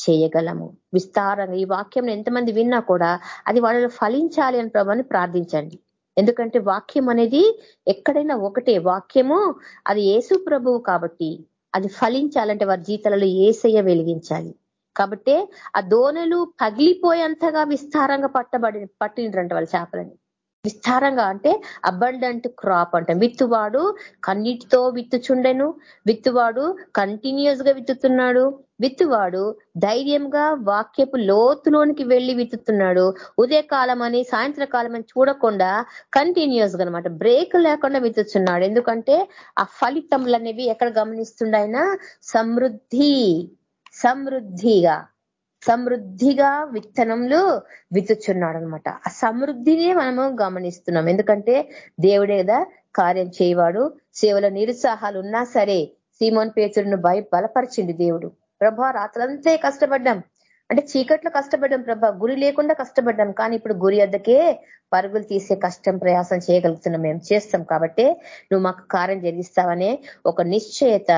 చేయగలము. విస్తారంగా ఈ వాక్యం ఎంతమంది విన్నా కూడా అది వాళ్ళు ఫలించాలి అని ప్రభుని ప్రార్థించండి. ఎందుకంటే వాక్యం అనేది ఎక్కడైనా ఒకటే వాక్యము అది ఏసు ప్రభువు కాబట్టి అది ఫలించాలంటే వారి జీతాలలో ఏసయ్య వెలిగించాలి. కాబట్టి ఆ దోనలు పగిలిపోయేంతగా విస్తారంగా పట్టబడి పట్టిండ్రంట వాళ్ళ చేపలని. విస్తారంగా అంటే అబండంట్ క్రాప్ అంట. విత్తువాడు కన్నిటితో విత్తుచుండెను విత్తువాడు కంటిన్యూస్గా విత్తుతున్నాడు విత్తువాడు ధైర్యంగా వాక్యపు లోతులోనికి వెళ్ళి విత్తుతున్నాడు. ఉదయకాలం అని సాయంత్రకాలం అని చూడకుండా కంటిన్యూస్గా అనమాట బ్రేక్ లేకుండా విత్తుతున్నాడు ఎందుకంటే ఆ ఫలితములు అనేవి ఎక్కడ గమనిస్తుండైనా సమృద్ధి సమృద్ధిగా సమృద్ధిగా విత్తనంలో విత్తుచున్నాడు అనమాట ఆ సమృద్ధినే మనము గమనిస్తున్నాం. ఎందుకంటే దేవుడే కదా కార్యం చేయవాడు. సేవల నిరుత్సాహాలు ఉన్నా సరే సీమోన్ పేతుడిని భయ బలపరిచింది దేవుడు. ప్రభా రాత్రంతే కష్టపడ్డాం. అంటే చీకట్లో కష్టపడ్డాం ప్రభా గురి లేకుండా కష్టపడ్డాం. కానీ ఇప్పుడు గురి అద్దకే పరుగులు తీసే కష్టం ప్రయాసం చేయగలుగుతున్నాం మేము చేస్తాం. కాబట్టి నువ్వు మాకు కార్యం జరిగిస్తావనే ఒక నిశ్చయత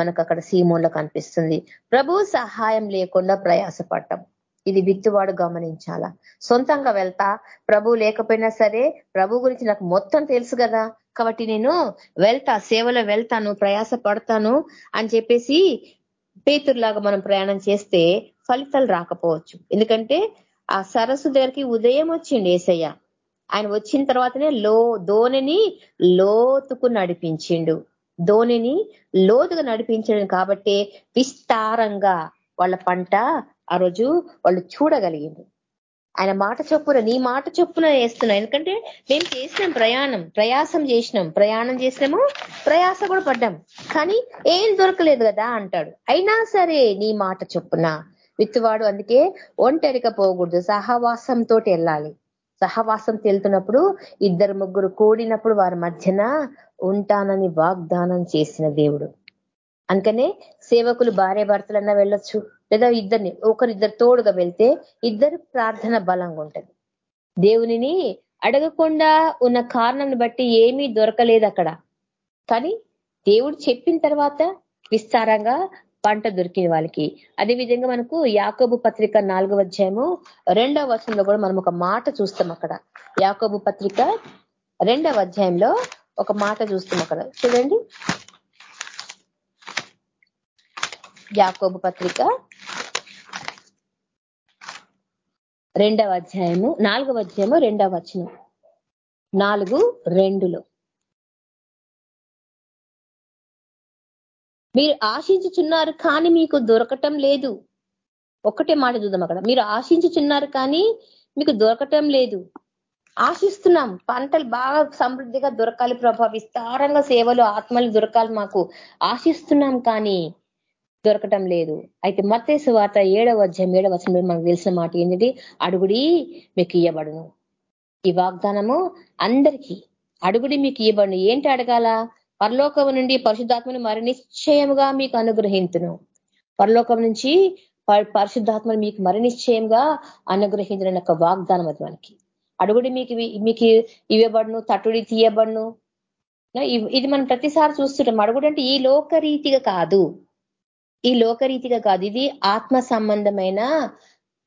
మనకు అక్కడ సీమూల్లో కనిపిస్తుంది. ప్రభు సహాయం లేకుండా ప్రయాసపడటం ఇది విత్తువాడు గమనించాలా? సొంతంగా వెళ్తా ప్రభు లేకపోయినా సరే ప్రభు గురించి నాకు మొత్తం తెలుసు కదా. కాబట్టి నేను వెళ్తా సేవలో వెళ్తాను ప్రయాస పడతాను అని చెప్పేసి పేతుర్లాగా మనం ప్రయాణం చేస్తే ఫలితాలు రాకపోవచ్చు. ఎందుకంటే ఆ సరస్సు దగ్గరికి ఉదయం వచ్చిండు ఏసయ్య. ఆయన వచ్చిన తర్వాతనే లో ధోనిని లోతుకు నడిపించిండు. ధోనిని లోతుగా నడిపించడం కాబట్టి విస్తారంగా వాళ్ళ పంట ఆ రోజు వాళ్ళు చూడగలిగిండు ఆయన మాట చొప్పున నీ మాట చొప్పున వేస్తున్నాం ఎందుకంటే మేము చేసినాం ప్రయాణం ప్రయాసం చేసినాం. ప్రయాణం చేసినాము ప్రయాస కూడా పడ్డాం. కానీ ఏం దొరకలేదు కదా అంటాడు. అయినా సరే నీ మాట చొప్పున విత్తువాడు అందుకే ఒంటరిగా పోకూడదు. సహవాసంతో వెళ్ళాలి. సహవాసం తెలుతున్నప్పుడు ఇద్దరు ముగ్గురు కూడినప్పుడు వారి మధ్యన ఉంటానని వాగ్దానం చేసిన దేవుడు. అందుకనే సేవకులు భార్య భర్తలన్నా వెళ్ళొచ్చు. లేదా ఇద్దరిని ఒకరిద్దరు తోడుగా వెళ్తే ఇద్దరు ప్రార్థన బలంగా ఉంటుంది. దేవునిని అడగకుండా ఉన్న కారణాన్ని బట్టి ఏమీ దొరకలేదు అక్కడ. కానీ దేవుడు చెప్పిన తర్వాత విస్తారంగా పంట దొరికిన వాళ్ళకి. అదే విధంగా మనకు యాకోబు పత్రిక నాలుగవ అధ్యాయము రెండవ వచనంలో కూడా మనం ఒక మాట చూస్తాం అక్కడ. యాకోబు పత్రిక రెండవ అధ్యాయంలో ఒక మాట చూస్తాం అక్కడ. చూడండి. యాకోబు పత్రిక రెండవ అధ్యాయము నాలుగవ అధ్యాయము రెండవ వచనం. నాలుగు రెండులో. మీరు ఆశించుచున్నారు కానీ మీకు దొరకటం లేదు. ఒకటే మాట చూద్దాం అక్కడ. మీరు ఆశించుచున్నారు కానీ మీకు దొరకటం లేదు. ఆశిస్తున్నాం. పంటలు బాగా సమృద్ధిగా దొరకాలి ప్రభా. విస్తారంగా సేవలు ఆత్మలు దొరకాలి మాకు. ఆశిస్తున్నాం కానీ దొరకటం లేదు. అయితే మత్తేసు వార్త ఏడవ అధ్యాయం ఏడవ వచనం మనకు తెలిసిన మాట ఏంటిది? అడుగుడి మీకు ఇయ్యబడును. ఈ వాగ్దానము అందరికీ అడుగుడి మీకు ఇవ్వబడును ఏంటి అడగాల? పరలోకం నుండి పరిశుద్ధాత్మని మరి నిశ్చయముగా మీకు అనుగ్రహించును పరలోకం నుంచి పరిశుద్ధాత్మని మీకు మరి నిశ్చయంగా అనుగ్రహించిన ఒక వాగ్దానం అది మనకి. అడుగుడి మీకు మీకు ఇవ్వబడును తట్టుడి తీయబడును. ఇది మనం ప్రతిసారి చూస్తుంటాం. అడుగుడు అంటే ఈ లోకరీతిగా కాదు. ఈ లోకరీతిగా కాదు. ఇది ఆత్మ సంబంధమైన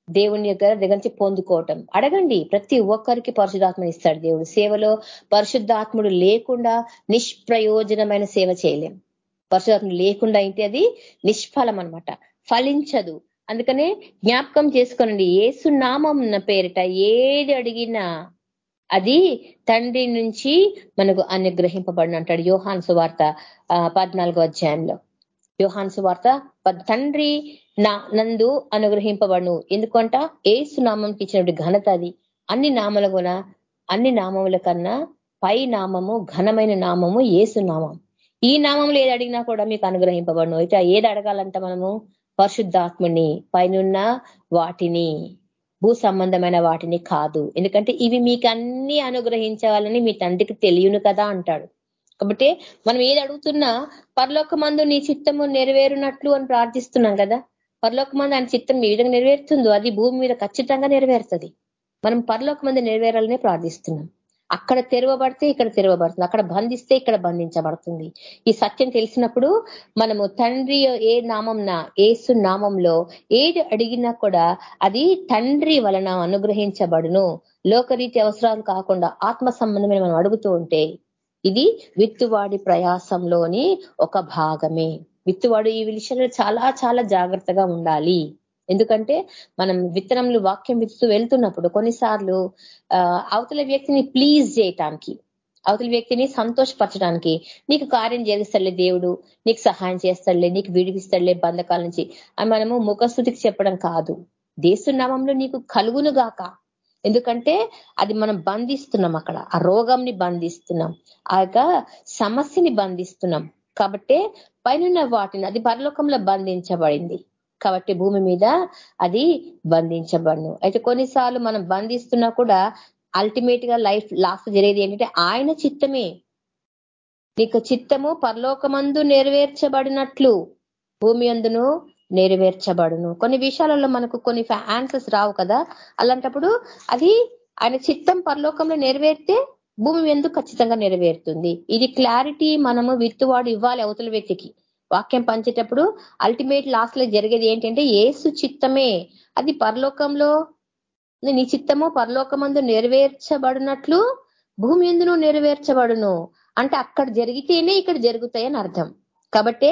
దేవుని దగ్గర దగ్గర నుంచి పొందుకోవటం. అడగండి ప్రతి ఒక్కరికి పరిశుధాత్మ ఇస్తాడు దేవుడు. సేవలో పరిశుద్ధాత్ముడు లేకుండా నిష్ప్రయోజనమైన సేవ చేయలేం. పరిశుధాత్మ లేకుండా అయితే అది నిష్ఫలం అనమాట ఫలించదు. అందుకనే జ్ఞాపకం చేసుకోనండి ఏసు నామం పేరిట ఏది అడిగినా అది తండ్రి నుంచి మనకు అనుగ్రహింపబడిన అంటాడు యోహాన్ సువార్త పద్నాలుగో అధ్యాయంలో. యోహాన్సు వార్త తండ్రి నా నందు అనుగ్రహింపబడును. ఎందుకంట ఏసు నామంకి ఇచ్చినటువంటి ఘనత అది. అన్ని నామల గుణ అన్ని నామముల కన్నా పై నామము ఘనమైన నామము ఏసు నామం. ఈ నామంలో ఏది అడిగినా కూడా మీకు అనుగ్రహింపబడును. అయితే ఏది అడగాలంట మనము పరిశుద్ధాత్మని పైనున్న వాటిని భూ సంబంధమైన వాటిని కాదు. ఎందుకంటే ఇవి మీకు అన్ని అనుగ్రహించాలని మీ తండ్రికి తెలియను కదా అంటాడు. కాబట్టి మనం ఏది అడుగుతున్నా పరలోకమందు నీ చిత్తము నెరవేరునట్లు అని ప్రార్థిస్తున్నాం కదా. పరలోకమందు ఆయన చిత్తం ఏ విధంగా నెరవేరుతుందో అది భూమి మీద ఖచ్చితంగా నెరవేరుతుంది. మనం పరలోకమందు నెరవేరాలనే ప్రార్థిస్తున్నాం. అక్కడ తెరవబడితే ఇక్కడ తెరవబడుతుంది. అక్కడ బంధిస్తే ఇక్కడ బంధించబడుతుంది. ఈ సత్యం తెలిసినప్పుడు మనము తండ్రి ఏ నామంన ఏసు నామంలో ఏది అడిగినా కూడా అది తండ్రి వలన అనుగ్రహించబడును. లోకరీతి అవసరాలు కాకుండా ఆత్మ సంబంధమైన మనం అడుగుతూ ఉంటే ఇది విత్తువాడి ప్రయాసంలోని ఒక భాగమే. విత్తువాడు ఈ విషయంలో చాలా చాలా జాగ్రత్తగా ఉండాలి. ఎందుకంటే మనం విత్తనములు వాక్యం విత్తు వెళ్తున్నప్పుడు కొన్నిసార్లు అవతల వ్యక్తిని ప్లీజ్ చేయటానికి అవతల వ్యక్తిని సంతోషపరచడానికి నీకు కార్యం చేస్తాడులే దేవుడు నీకు సహాయం చేస్తాడులే నీకు విడిపిస్తాడులే బంధకాల నుంచి. అని మనము ముఖస్థుతికి చెప్పడం కాదు. దేశనామంలో నీకు కలుగును గాక ఎందుకంటే అది మనం బంధిస్తున్నాం అక్కడ. ఆ రోగంని బంధిస్తున్నాం. ఆ సమస్యని బంధిస్తున్నాం. కాబట్టి పైన వాటిని అది పరలోకంలో బంధించబడింది. కాబట్టి భూమి మీద అది బంధించబడును. అయితే కొన్నిసార్లు మనం బంధిస్తున్నా కూడా అల్టిమేట్గా లైఫ్ లాస్ట్ జరిగేది ఏంటంటే ఆయన చిత్తమే. నీకు చిత్తము పరలోకమందు నెరవేర్చబడినట్లు. భూమి అందును నెరవేర్చబడును. కొన్ని విషయాలలో మనకు కొన్ని ఆన్సర్స్ రావు కదా? అలాంటప్పుడు అది ఆయన చిత్తం పరలోకంలో నెరవేరితే భూమి ఎందుకు ఖచ్చితంగా నెరవేరుతుంది. ఇది క్లారిటీ మనము విత్తువాడు ఇవ్వాలి అవతల వ్యక్తికి. వాక్యం పంచేటప్పుడు అల్టిమేట్ లాస్ట్లో జరిగేది ఏంటంటే ఏసు చిత్తమే. అది పరలోకంలో నీ చిత్తము పరలోకమందు నెరవేర్చబడినట్లు భూమి ఎందును నెరవేర్చబడును. అంటే అక్కడ జరిగితేనే ఇక్కడ జరుగుతాయని అర్థం. కాబట్టి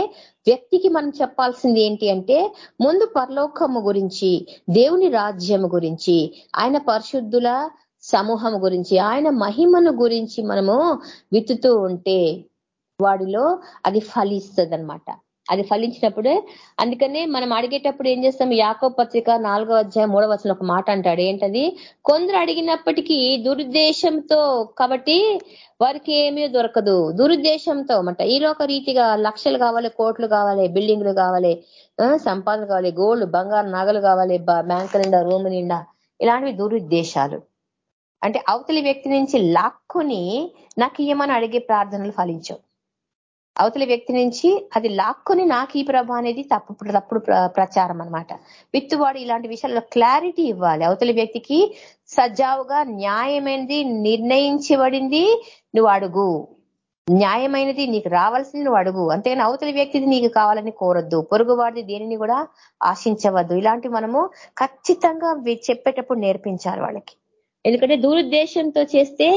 వ్యక్తికి మనం చెప్పాల్సింది ఏంటి అంటే ముందు పరలోకము గురించి దేవుని రాజ్యము గురించి ఆయన పరిశుద్ధుల సమూహం గురించి ఆయన మహిమను గురించి మనము విత్తుతూ ఉంటే వాడిలో అది ఫలిస్తుంది అది ఫలించినప్పుడే. అందుకనే మనం అడిగేటప్పుడు ఏం చేస్తాం? యాకో పత్రిక నాలుగో అధ్యాయం మూడవ వచ్చిన ఒక మాట అంటాడు. ఏంటది? కొందరు అడిగినప్పటికీ దురుద్దేశంతో కాబట్టి వారికి ఏమీ దొరకదు. దురుద్దేశంతో అన్నమాట ఈ లోక రీతిగా లక్షలు కావాలి కోట్లు కావాలి బిల్డింగ్లు కావాలి సంపాదన కావాలి గోల్డ్ బంగారు నగలు కావాలి బ్యాంకు నిండా రూమ్ నిండా ఇలాంటివి దురుద్దేశాలు. అంటే అవతలి వ్యక్తి నుంచి లాక్కొని నాకు ఏమని అడిగే ప్రార్థనలు ఫలించవు. అవతలి వ్యక్తి నుంచి అది లాక్కొని నాకు ఈ ప్రభ అనేది తప్పు తప్పుడు ప్రచారం అనమాట విత్తువాడు ఇలాంటి విషయాల్లో క్లారిటీ ఇవ్వాలి. అవతలి వ్యక్తికి సజావుగా న్యాయమైనది నిర్ణయించబడింది నువ్వు అడుగు. న్యాయమైనది నీకు రావాల్సింది నువ్వు అడుగు. అంతేగాని అవతలి వ్యక్తిది నీకు కావాలని కోరద్దు. పొరుగువాడిది దేనిని కూడా ఆశించవద్దు. ఇలాంటి మనము ఖచ్చితంగా చెప్పేటప్పుడు నేర్పించాలి వాళ్ళకి. ఎందుకంటే దురుద్దేశంతో చేస్తే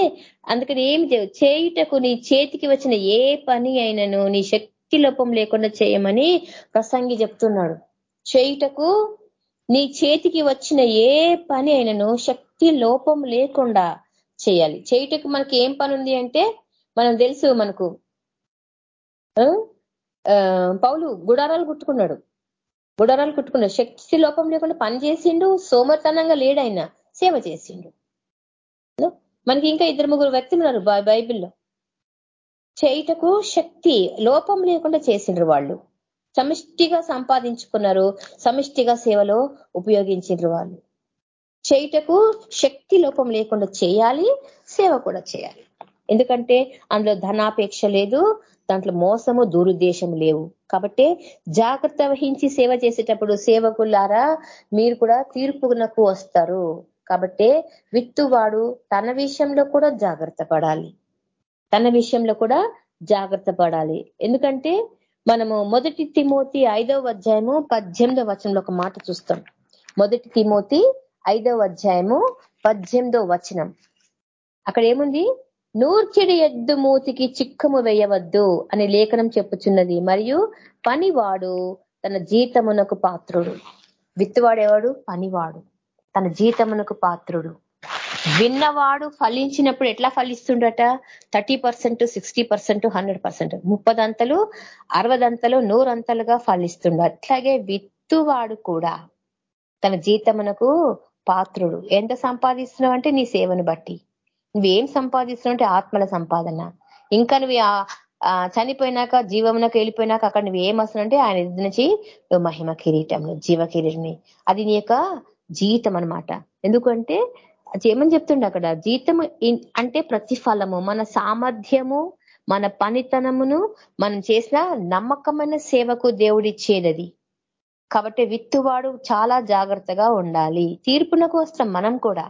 అందుకని ఏం చేయుటకు నీ చేతికి వచ్చిన ఏ పని అయినను నీ శక్తి లోపం లేకుండా చేయమని ప్రసంగి చెప్తున్నాడు. చేయుటకు నీ చేతికి వచ్చిన ఏ పని అయినను శక్తి లోపం లేకుండా చేయాలి. చేయుటకు మనకి ఏం పని ఉంది అంటే మనం తెలుసు మనకు పౌలు గుడారాలు కుట్టుకున్నాడు. గుడారాలు కుట్టుకున్నాడు. శక్తి లోపం లేకుండా పని చేసిండు సోమర్తనంగా లేడైనా సేవ చేసిండు. మనకి ఇంకా ఇద్దరు ముగ్గురు వ్యక్తులు ఉన్నారు బైబిల్లో. చేయుటకు శక్తి లోపం లేకుండా చేసిండ్రు వాళ్ళు. సమిష్టిగా సంపాదించుకున్నారు సమిష్టిగా సేవలో ఉపయోగించిండ్రు వాళ్ళు. చేయుటకు శక్తి లోపం లేకుండా చేయాలి సేవ కూడా చేయాలి. ఎందుకంటే అందులో ధనాపేక్ష లేదు దాంట్లో మోసము దురుద్దేశం లేవు. కాబట్టి జాగ్రత్త వహించి సేవ చేసేటప్పుడు సేవకులారా మీరు కూడా తీర్పునకు వస్తారు. కాబట్టి విత్తువాడు తన విషయంలో కూడా జాగ్రత్త పడాలి. తన విషయంలో కూడా జాగ్రత్త పడాలి. ఎందుకంటే మనము మొదటి తిమోతి ఐదవ అధ్యాయము పద్దెనిమిదవ వచనంలో ఒక మాట చూస్తాం. మొదటి తిమోతి ఐదవ అధ్యాయము పద్దెనిమిదవ వచనం. అక్కడ ఏముంది? నూర్చిడి ఎద్దు మూతికి చిక్కము వేయవద్దు అనే లేఖనం చెప్పుచున్నది. మరియు పనివాడు తన జీతమునకు పాత్రుడు. విత్తువాడేవాడు పనివాడు. తన జీతమునకు పాత్రుడు. విన్నవాడు ఫలించినప్పుడు ఎట్లా ఫలిస్తుండట? Thirty percent sixty percent hundred percent. ముప్పదంతలు అరవదంతలు నూరంతలుగా ఫలిస్తుండ. అట్లాగే విత్తువాడు కూడా తన జీతమునకు పాత్రుడు. ఎంత సంపాదిస్తున్నావు అంటే నీ సేవను బట్టి. నువ్వేం సంపాదిస్తున్నావు అంటే ఆత్మల సంపాదన. ఇంకా నువ్వు చనిపోయినాక జీవమునకు వెళ్ళిపోయినాక అక్కడ నువ్వు ఏం వస్తున్నావంటే ఆయన నుంచి మహిమ కిరీటం జీవ కిరీటం అది నీ యొక్క జీవితం అనమాట ఎందుకంటే ఏమని చెప్తుండే అక్కడ జీతము అంటే ప్రతిఫలము మన సామర్థ్యము మన పనితనమును మనం చేసిన నమ్మకమైన సేవకు దేవుడిచ్చేది కాబట్టి విత్తువాడు చాలా జాగ్రత్తగా ఉండాలి. తీర్పునకు వస్తాం మనం కూడా.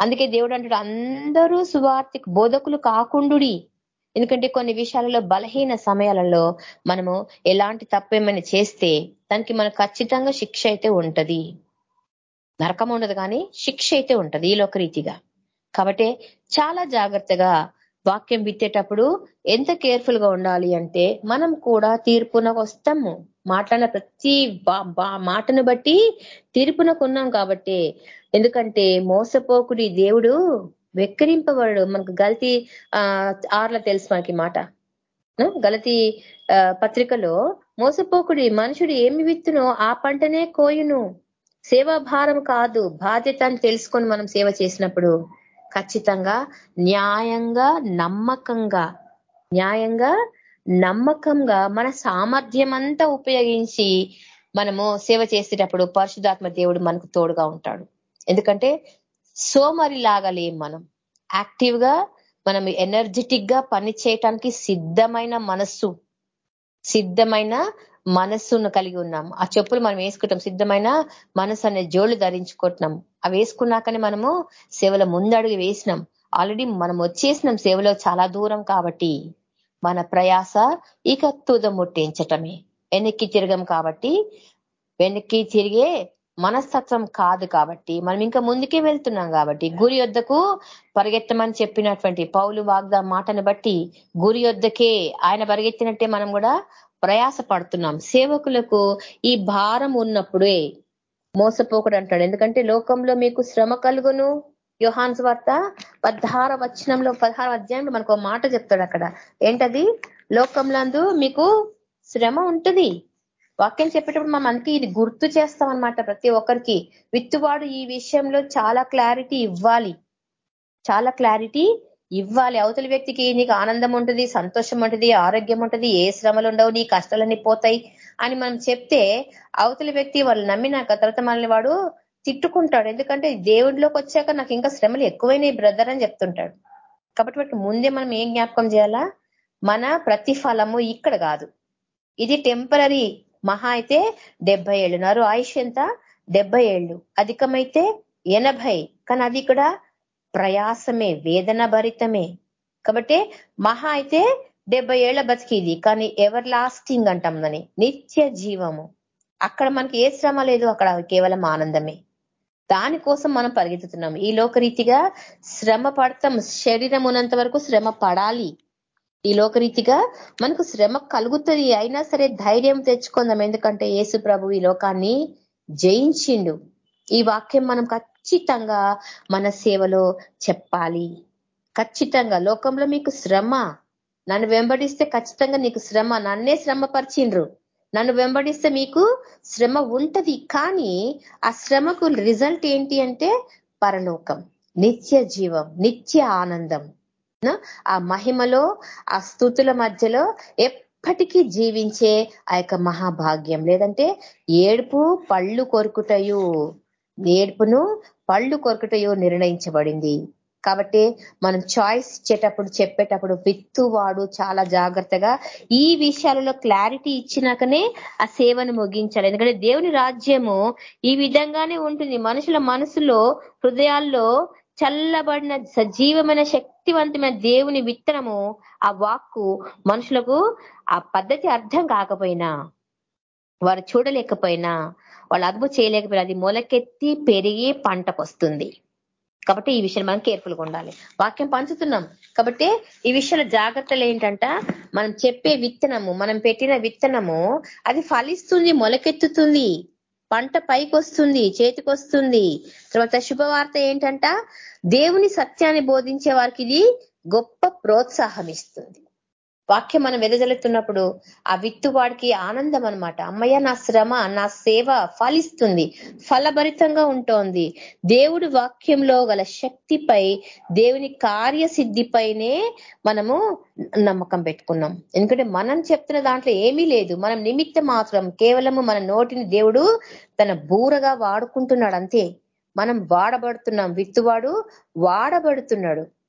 అందుకే దేవుడు అంటాడు అందరూ సువార్థిక బోధకులు కాకుండుడి. ఎందుకంటే కొన్ని విషయాలలో బలహీన సమయాలలో మనము ఎలాంటి తప్పేమైనా చేస్తే దానికి మనకు ఖచ్చితంగా శిక్ష అయితే ఉంటది. నరకం ఉండదు కానీ శిక్ష అయితే ఉంటది ఈ లోకరీతిగా కాబట్టి చాలా జాగ్రత్తగా వాక్యం విత్తేటప్పుడు ఎంత కేర్ఫుల్గా ఉండాలి అంటే మనం కూడా తీర్పునకు వస్తాము. మాట్లాడిన ప్రతి మాటను బట్టి తీర్పునకు ఉన్నాం కాబట్టి. ఎందుకంటే మోసపోకుడి దేవుడు వెక్కిరింపబడు మనకు గలతి ఆర్ల తెలుసు మనకి మాట. గలతి పత్రికలో మోసపోకుడి మనుషుడు ఏమి విత్తునో ఆ పంటనే కోయును. సేవాభారం కాదు బాధ్యత అని తెలుసుకొని మనం సేవ చేసినప్పుడు ఖచ్చితంగా న్యాయంగా నమ్మకంగా న్యాయంగా నమ్మకంగా మన సామర్థ్యం అంతా ఉపయోగించి మనము సేవ చేసేటప్పుడు పరిశుధాత్మ దేవుడు మనకు తోడుగా ఉంటాడు. ఎందుకంటే సోమరి లాగలేం మనం. యాక్టివ్గా మనం ఎనర్జెటిక్గా పని చేయటానికి సిద్ధమైన మనస్సు సిద్ధమైన మనస్సును కలిగి ఉన్నాం. ఆ చెప్పులు మనం వేసుకుంటాం. సిద్ధమైన మనసు అనే జోళ్ళు ధరించుకుంటున్నాం. అవి వేసుకున్నాకనే మనము సేవల ముందడుగు వేసినాం. ఆల్రెడీ మనం వచ్చేసినాం సేవలో చాలా దూరం కాబట్టి. మన ప్రయాస ఇక తుద ముట్టించటమే. వెనక్కి తిరగం కాబట్టి. వెనక్కి తిరిగే మనస్తత్వం కాదు కాబట్టి. మనం ఇంకా ముందుకే వెళ్తున్నాం కాబట్టి. గురి యొద్దకు పరిగెత్తమని చెప్పినటువంటి పౌలు వాగ్దా మాటను బట్టి గురి యొద్దకే ఆయన పరిగెత్తినట్టే మనం కూడా ప్రయాస పడుతున్నాం సేవకులకు ఈ భారం ఉన్నప్పుడే మోసపోకడు అంటాడు. ఎందుకంటే లోకంలో మీకు శ్రమ కలుగును. యోహాన్స్ వార్త పదహార వచనంలో పదహార అధ్యాయంలో మనకు మాట చెప్తాడు అక్కడ. ఏంటది? లోకంలందు మీకు శ్రమ ఉంటుంది. వాక్యం చెప్పేటప్పుడు మనం మనకి ఇది గుర్తు చేస్తాం అనమాట ప్రతి ఒక్కరికి. విత్తువాడు ఈ విషయంలో చాలా క్లారిటీ ఇవ్వాలి. చాలా క్లారిటీ ఇవ్వాలి. అవతలి వ్యక్తికి నీకు ఆనందం ఉంటుంది సంతోషం ఉంటుంది ఆరోగ్యం ఉంటుంది ఏ శ్రమలు ఉండవు నీ కష్టాలన్నీ పోతాయి అని మనం చెప్తే అవతలి వ్యక్తి వాళ్ళు నమ్మినాక తర్వాత మనల్ని వాడు తిట్టుకుంటాడు. ఎందుకంటే దేవుడిలోకి వచ్చాక నాకు ఇంకా శ్రమలు ఎక్కువైనాయి బ్రదర్ అని చెప్తుంటాడు. కాబట్టి వాటి ముందే మనం ఏం జ్ఞాపకం చేయాలా? మన ప్రతిఫలము ఇక్కడ కాదు. ఇది టెంపరీ మహా అయితే డెబ్బై ఏళ్ళు. నరు ఆయుష్ ఎంత? డెబ్బై ఏళ్ళు. అధికమైతే ఎనభై. కానీ అది ఇక్కడ ప్రయాసమే వేదన భరితమే కాబట్టి మహా అయితే డెబ్బై ఏళ్ళ బతికిది. కానీ ఎవర్ లాస్టింగ్ అంటాం దాన్ని. నిత్య జీవము. అక్కడ మనకి ఏ శ్రమ లేదు అక్కడ కేవలం ఆనందమే. దానికోసం మనం పరిగెత్తుతున్నాం. ఈ లోకరీతిగా శ్రమ పడతాం. శరీరం ఉన్నంత వరకు శ్రమ పడాలి. ఈ లోకరీతిగా మనకు శ్రమ కలుగుతుంది. అయినా సరే ధైర్యం తెచ్చుకుందాం. ఎందుకంటే యేసు ప్రభు ఈ లోకాన్ని జయించిండు. ఈ వాక్యం మనం ఖచ్చితంగా మన సేవలో చెప్పాలి. ఖచ్చితంగా. లోకంలో మీకు శ్రమ. నన్ను వెంబడిస్తే ఖచ్చితంగా నీకు శ్రమ. నన్నే శ్రమ పరిచిండ్రు నన్ను వెంబడిస్తే మీకు శ్రమ ఉంటది. కానీ ఆ శ్రమకు రిజల్ట్ ఏంటి అంటే పరలోకం. నిత్య జీవం నిత్య ఆనందం. ఆ మహిమలో ఆ స్థుతుల మధ్యలో ఎప్పటికీ జీవించే ఆ యొక్క మహాభాగ్యం. లేదంటే ఏడుపు పళ్ళు కొరుకుటయు. ఏడుపును పళ్ళు కొరకటయో నిర్ణయించబడింది. కాబట్టి మనం చాయిస్ ఇచ్చేటప్పుడు చెప్పేటప్పుడు విత్తువాడు చాలా జాగ్రత్తగా ఈ విషయాలలో క్లారిటీ ఇచ్చినాకనే ఆ సేవను ముగించాలి. ఎందుకంటే దేవుని రాజ్యము ఈ విధంగానే ఉంటుంది. మనుషుల మనసులో హృదయాల్లో చల్లబడిన సజీవమైన శక్తివంతమైన దేవుని విత్తనము ఆ వాక్కు మనుషులకు ఆ పద్ధతి అర్థం కాకపోయినా వారు చూడలేకపోయినా వాళ్ళు అదుపు చేయలేకపోయినా అది మొలకెత్తి పెరిగి పంటకొస్తుంది. కాబట్టి ఈ విషయం మనం కేర్ఫుల్గా ఉండాలి. వాక్యం పంచుతున్నాం. కాబట్టి ఈ విషయంలో జాగ్రత్తలు ఏంటంట మనం చెప్పే విత్తనము మనం పెట్టిన విత్తనము అది ఫలిస్తుంది మొలకెత్తుతుంది పంట పైకి వస్తుంది చేతికి వస్తుంది తర్వాత శుభవార్త ఏంటంట దేవుని సత్యాన్ని బోధించే వారికి ఇది గొప్ప ప్రోత్సాహం ఇస్తుంది. వాక్యం మనం వెదజల్లుతున్నప్పుడు ఆ విత్తువాడికి ఆనందం అనమాట అమ్మయ్య నా శ్రమ నా సేవ ఫలిస్తుంది ఫలభరితంగా ఉంటోంది. దేవుడి వాక్యంలో గల శక్తిపై దేవుని కార్యసిద్ధిపైనే మనము నమ్మకం పెట్టుకున్నాం. ఎందుకంటే మనం చెప్తున్న దాంట్లో ఏమీ లేదు. మనం నిమిత్త మాత్రం కేవలము మన నోటిని దేవుడు తన బూరగా వాడుకుంటున్నాడు అంతే. మనం వాడబడుతున్నాం. విత్తువాడు వాడబడుతున్నాడు.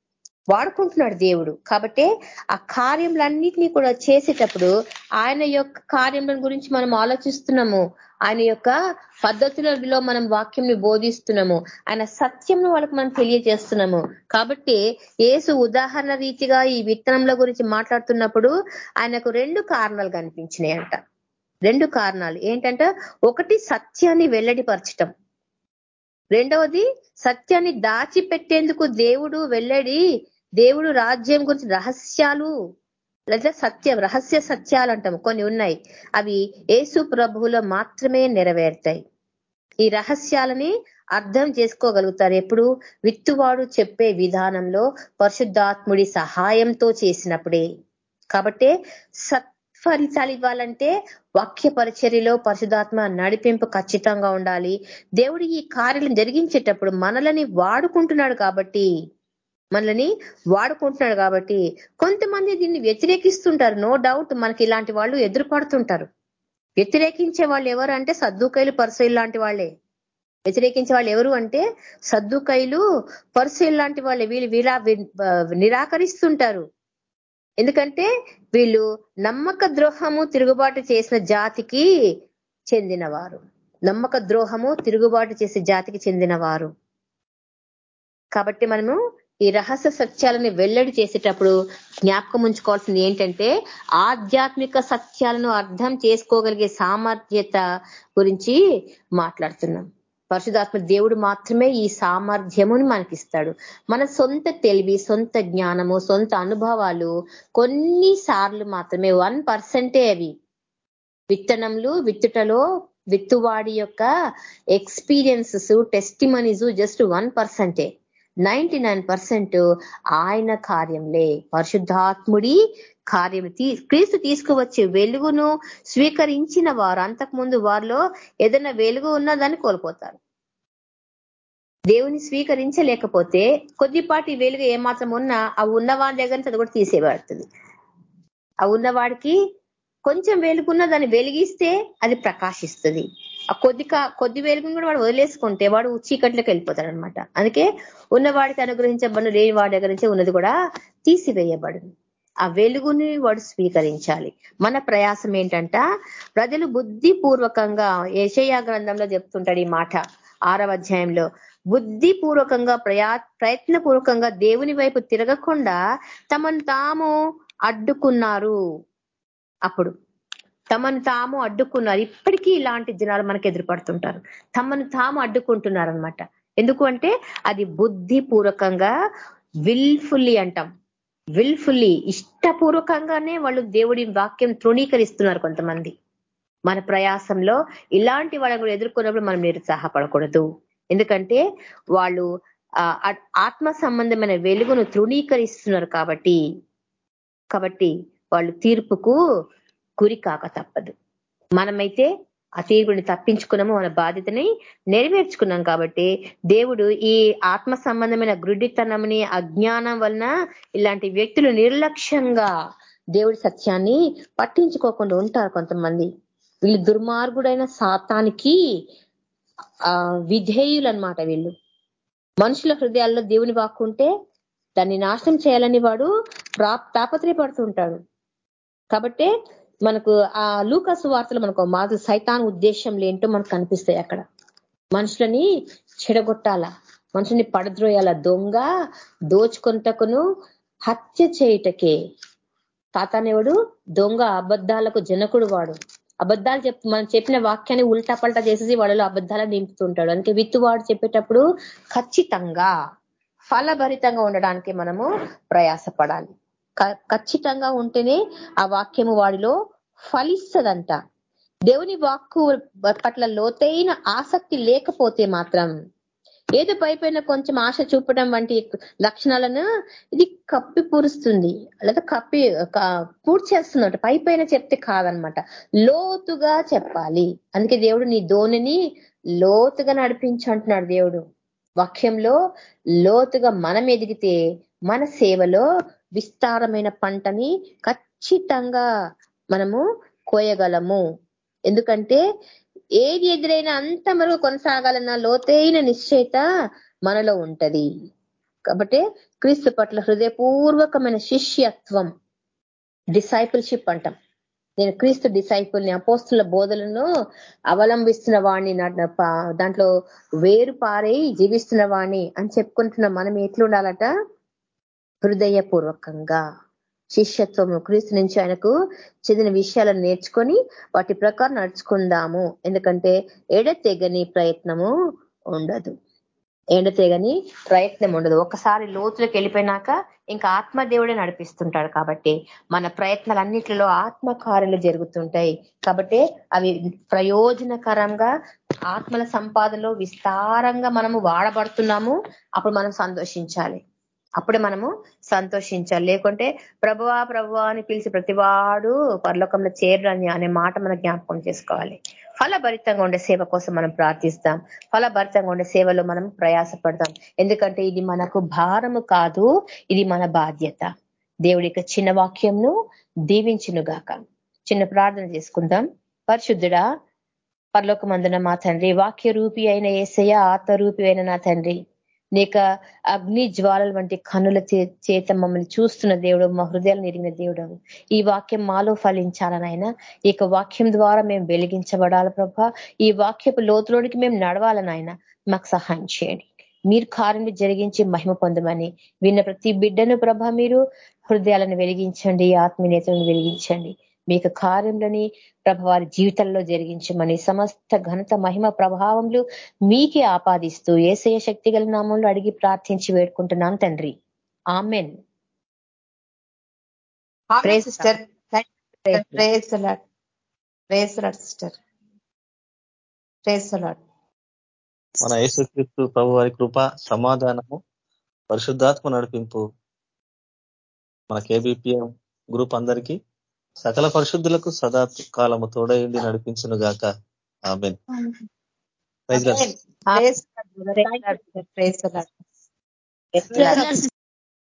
వాడుకుంటున్నాడు దేవుడు. కాబట్టి ఆ కార్యములన్నిటినీ కూడా చేసేటప్పుడు ఆయన యొక్క కార్యముల గురించి మనం ఆలోచిస్తున్నాము. ఆయన యొక్క పద్ధతులలో మనం వాక్యంని బోధిస్తున్నాము. ఆయన సత్యంను వాళ్ళకి మనం తెలియజేస్తున్నాము. కాబట్టి ఏసు ఉదాహరణ రీతిగా ఈ విత్తనంల గురించి మాట్లాడుతున్నప్పుడు ఆయనకు రెండు కారణాలు కనిపించినాయి అంట రెండు కారణాలు. ఏంటంటే ఒకటి సత్యాన్ని వెల్లడిపరచటం. రెండవది సత్యాన్ని దాచిపెట్టేందుకు దేవుడు వెల్లడి దేవుడు రాజ్యం గురించి రహస్యాలు లేదా సత్యం రహస్య సత్యాలు అంటాము. కొన్ని ఉన్నాయి. అవి ఏసు ప్రభువులో మాత్రమే నెరవేరుతాయి. ఈ రహస్యాలని అర్థం చేసుకోగలుగుతారు. ఎప్పుడు? విత్తువాడు చెప్పే విధానంలో పరిశుద్ధాత్ముడి సహాయంతో చేసినప్పుడే. కాబట్టి సత్ఫలితాలు ఇవ్వాలంటే వాక్య పరిచర్యలో పరిశుధాత్మ నడిపింపు ఖచ్చితంగా ఉండాలి. దేవుడు ఈ కార్యాలను జరిగించేటప్పుడు మనలని వాడుకుంటున్నాడు కాబట్టి మనల్ని వాడుకుంటున్నాడు కాబట్టి కొంతమంది దీన్ని వ్యతిరేకిస్తుంటారు. నో డౌట్ మనకి ఇలాంటి వాళ్ళు ఎదురుపడుతుంటారు. వ్యతిరేకించే వాళ్ళు ఎవరు అంటే సద్దుకైలు పరసైలు లాంటి వాళ్ళే. వ్యతిరేకించే వాళ్ళు ఎవరు అంటే సద్దుకైలు పరసైలు లాంటి వాళ్ళే. వీళ్ళు వీరా నిరాకరిస్తుంటారు. ఎందుకంటే వీళ్ళు నమ్మక ద్రోహము తిరుగుబాటు చేసిన జాతికి చెందినవారు. నమ్మక ద్రోహము తిరుగుబాటు చేసే జాతికి చెందినవారు. కాబట్టి మనము ఈ రహస్య సత్యాలని వెల్లడి చేసేటప్పుడు జ్ఞాపకం ఉంచుకోవాల్సింది ఏంటంటే ఆధ్యాత్మిక సత్యాలను అర్థం చేసుకోగలిగే సామర్థ్యత గురించి మాట్లాడుతున్నాం. పరిశుధాత్మ దేవుడు మాత్రమే ఈ సామర్థ్యముని మనకిస్తాడు. మన సొంత తెలివి సొంత జ్ఞానము సొంత అనుభవాలు కొన్నిసార్లు మాత్రమే వన్ పర్సెంటే అవి. విత్తనములు విత్తుటలో విత్తువాడి యొక్క ఎక్స్పీరియన్సెస్ టెస్టిమనీస్ జస్ట్ వన్ పర్సెంటే. నైన్టీ ఆయన కార్యంలే. పరిశుద్ధాత్ముడి కార్యం క్రీస్తు తీసుకువచ్చే వెలుగును స్వీకరించిన వారు అంతకుముందు వారిలో ఏదైనా వెలుగు ఉన్నదని కోల్పోతారు. దేవుని స్వీకరించలేకపోతే కొద్దిపాటి వెలుగు ఏమాత్రం ఉన్నా ఆ ఉన్నవాడి దగ్గర అది కూడా తీసేయబడుతుంది. ఆ ఉన్నవాడికి కొంచెం వెలుగున్న దాన్ని వెలిగిస్తే అది ప్రకాశిస్తుంది. ఆ కొద్ది కొద్ది వెలుగును కూడా వాడు వదిలేసుకుంటే వాడు చీకట్లోకి వెళ్ళిపోతాడు అనమాట అందుకే ఉన్నవాడికి అనుగ్రహించబడిన లేని వాడి దగ్గర నుంచి ఉన్నది కూడా తీసివేయబడు ఆ వెలుగుని వాడు స్వీకరించాలి. మన ప్రయాసం ఏంటంట ప్రజలు బుద్ధిపూర్వకంగా ఏషయా గ్రంథంలో చెప్తుంటాడు ఈ మాట ఆరవ అధ్యాయంలో. బుద్ధిపూర్వకంగా ప్రయా ప్రయత్నపూర్వకంగా దేవుని వైపు తిరగకుండా తమను తాము అడ్డుకున్నారు. అప్పుడు తమను తాము అడ్డుకున్నారు. ఇప్పటికీ ఇలాంటి జనాలు మనకు ఎదురుపడుతుంటారు. తమను తాము అడ్డుకుంటున్నారు అనమాట ఎందుకు అంటే అది బుద్ధి పూర్వకంగా విల్ఫుల్లీ అంటాం. విల్ఫుల్లీ ఇష్టపూర్వకంగానే వాళ్ళు దేవుడి వాక్యం తృణీకరిస్తున్నారు కొంతమంది. మన ప్రయాసంలో ఇలాంటి వాళ్ళని కూడా ఎదుర్కొన్నప్పుడు మనం నిరుత్సాహపడకూడదు. ఎందుకంటే వాళ్ళు ఆత్మ సంబంధమైన వెలుగును తృణీకరిస్తున్నారు కాబట్టి. కాబట్టి వాళ్ళు తీర్పుకు గురి కాక తప్పదు. మనమైతే ఆ తీర్పుని తప్పించుకున్నాము మన బాధ్యతని నెరవేర్చుకున్నాం కాబట్టి దేవుడు ఈ ఆత్మ సంబంధమైన గుడ్డితనంని అజ్ఞానం వలన ఇలాంటి వ్యక్తులు నిర్లక్ష్యంగా దేవుడి సత్యాన్ని పట్టించుకోకుండా ఉంటారు కొంతమంది. వీళ్ళు దుర్మార్గుడైన శాతానికి ఆ విధేయులు అనమాట వీళ్ళు. మనుషుల హృదయాల్లో దేవుని వాక్కుంటే దాన్ని నాశనం చేయాలని వాడు తాపత్రయపడుతుంటాడు కాబట్టి మనకు ఆ లూకస్ వార్తలు మనకు మాకు సైతాన్ ఉద్దేశంలు ఏంటో మనకు కనిపిస్తాయి అక్కడ. మనుషులని చెడగొట్టాల? మనుషుని పడద్రోయాల? దొంగ దోచుకొంటకును హత్య చేయుటకే. తాతానేవుడు దొంగ అబద్ధాలకు జనకుడు వాడు. అబద్ధాలు చెప్ మనం చెప్పిన వాక్యాన్ని ఉల్టా పల్టా చేసేసి వాళ్ళలో అబద్ధాలు నింపుతుంటాడు. అందుకే విత్తువాడు చెప్పేటప్పుడు ఖచ్చితంగా ఫలభరితంగా ఉండడానికి మనము ప్రయాసపడాలి. ఖచ్చితంగా ఉంటేనే ఆ వాక్యము వాడిలో ఫలిస్తుందంట. దేవుని వాక్కు పట్ల లోతైన ఆసక్తి లేకపోతే మాత్రం ఏదో పైపైన కొంచెం ఆశ చూపడం వంటి లక్షణాలను ఇది కప్పి పూరుస్తుంది. లేదా కప్పి పూడ్చేస్తుందంట. పై పైన చెప్తే కాదనమాట. లోతుగా చెప్పాలి. అందుకే దేవుడు నీ ధోనిని లోతుగా నడిపించు అంటున్నాడు దేవుడు. వాక్యంలో లోతుగా మనం ఎదిగితే మన సేవలో విస్తారమైన పంటని ఖచ్చితంగా మనము కోయగలము. ఎందుకంటే ఏది ఎదురైనా అంత మరుగు కొనసాగాలన్న లోతైన నిశ్చయిత మనలో ఉంటది. కాబట్టి క్రీస్తు పట్ల హృదయపూర్వకమైన శిష్యత్వం డిసైపుల్షిప్ అంటాం. నేను క్రీస్తు డిసైపుల్ని అపోస్తుల బోధలను అవలంబిస్తున్న వాణ్ణి దాంట్లో వేరు పారై జీవిస్తున్న వాణ్ణి అని చెప్పుకుంటున్న మనం ఎట్లుండాలట? హృదయపూర్వకంగా. శిష్యత్వం క్రీస్తు నుంచి ఆయనకు చెందిన విషయాలను నేర్చుకొని వాటి ప్రకారం నడుచుకుందాము. ఎందుకంటే ఎడతెగని ప్రయత్నము ఉండదు. ఎండతేగని ప్రయత్నం ఉండదు. ఒకసారి లోతులకు వెళ్ళిపోయినాక ఇంకా ఆత్మదేవుడే నడిపిస్తుంటాడు కాబట్టి మన ప్రయత్నాలన్నిటిలో ఆత్మకార్యాలు జరుగుతుంటాయి. కాబట్టి అవి ప్రయోజనకరంగా ఆత్మల సంపాదనలో విస్తారంగా మనము వాడబడుతున్నాము. అప్పుడు మనం సంతోషించాలి. అప్పుడే మనము సంతోషించాలి. లేకుంటే ప్రభువా ప్రభువా అని పిలిచి ప్రతివాడు పరలోకంలో చేరని అనే మాట మనం జ్ఞాపకం చేసుకోవాలి. ఫలభరితంగా ఉండే సేవ కోసం మనం ప్రార్థిస్తాం. ఫలభరితంగా ఉండే సేవలో మనం ప్రయాసపడతాం. ఎందుకంటే ఇది మనకు భారము కాదు ఇది మన బాధ్యత. దేవుడి యొక్క చిన్న వాక్యంను దీవించునుగాక. చిన్న ప్రార్థన చేసుకుందాం. పరిశుద్ధుడా పరలోకమందున మా తండ్రి వాక్య రూపి అయిన ఏసయ ఆత్మరూపి అయిన నా తండ్రి నీక అగ్ని జ్వాలల వంటి కనుల చేత మమ్మల్ని చూస్తున్న దేవుడు మా హృదయాలు నిరిగిన దేవుడు. ఈ వాక్యం మాలో ఫలించాలనైనా ఈ వాక్యం ద్వారా మేము వెలిగించబడాలి ప్రభ. ఈ వాక్యపు లోతులోనికి మేము నడవాలనైనా మాకు సహాయం చేయండి. మీరు కార్యం జరిగించి మహిమ పొందమని విన్న ప్రతి బిడ్డను ప్రభ మీరు. హృదయాలను వెలిగించండి ఆత్మీయతలను వెలిగించండి. మీకు కార్యంలోని ప్రభ వారి జీవితంలో జరిగించమని సమస్త ఘనత మహిమ ప్రభావములు మీకే ఆపాదిస్తూ ఏసయ శక్తి గల నామంలో అడిగి ప్రార్థించి వేడుకుంటున్నాను తండ్రి. ఆమెన్. సిస్టర్. సిస్టర్. మన యేసుక్రీస్తు ప్రభు వారి కృప సమాధానము పరిశుద్ధాత్మ నడిపింపు మన కేబిపిఎం గ్రూప్ అందరికీ సకల పరిశుద్ధులకు సదా కాలము తోడైండి నడిపించును గాక. ఆమెన్.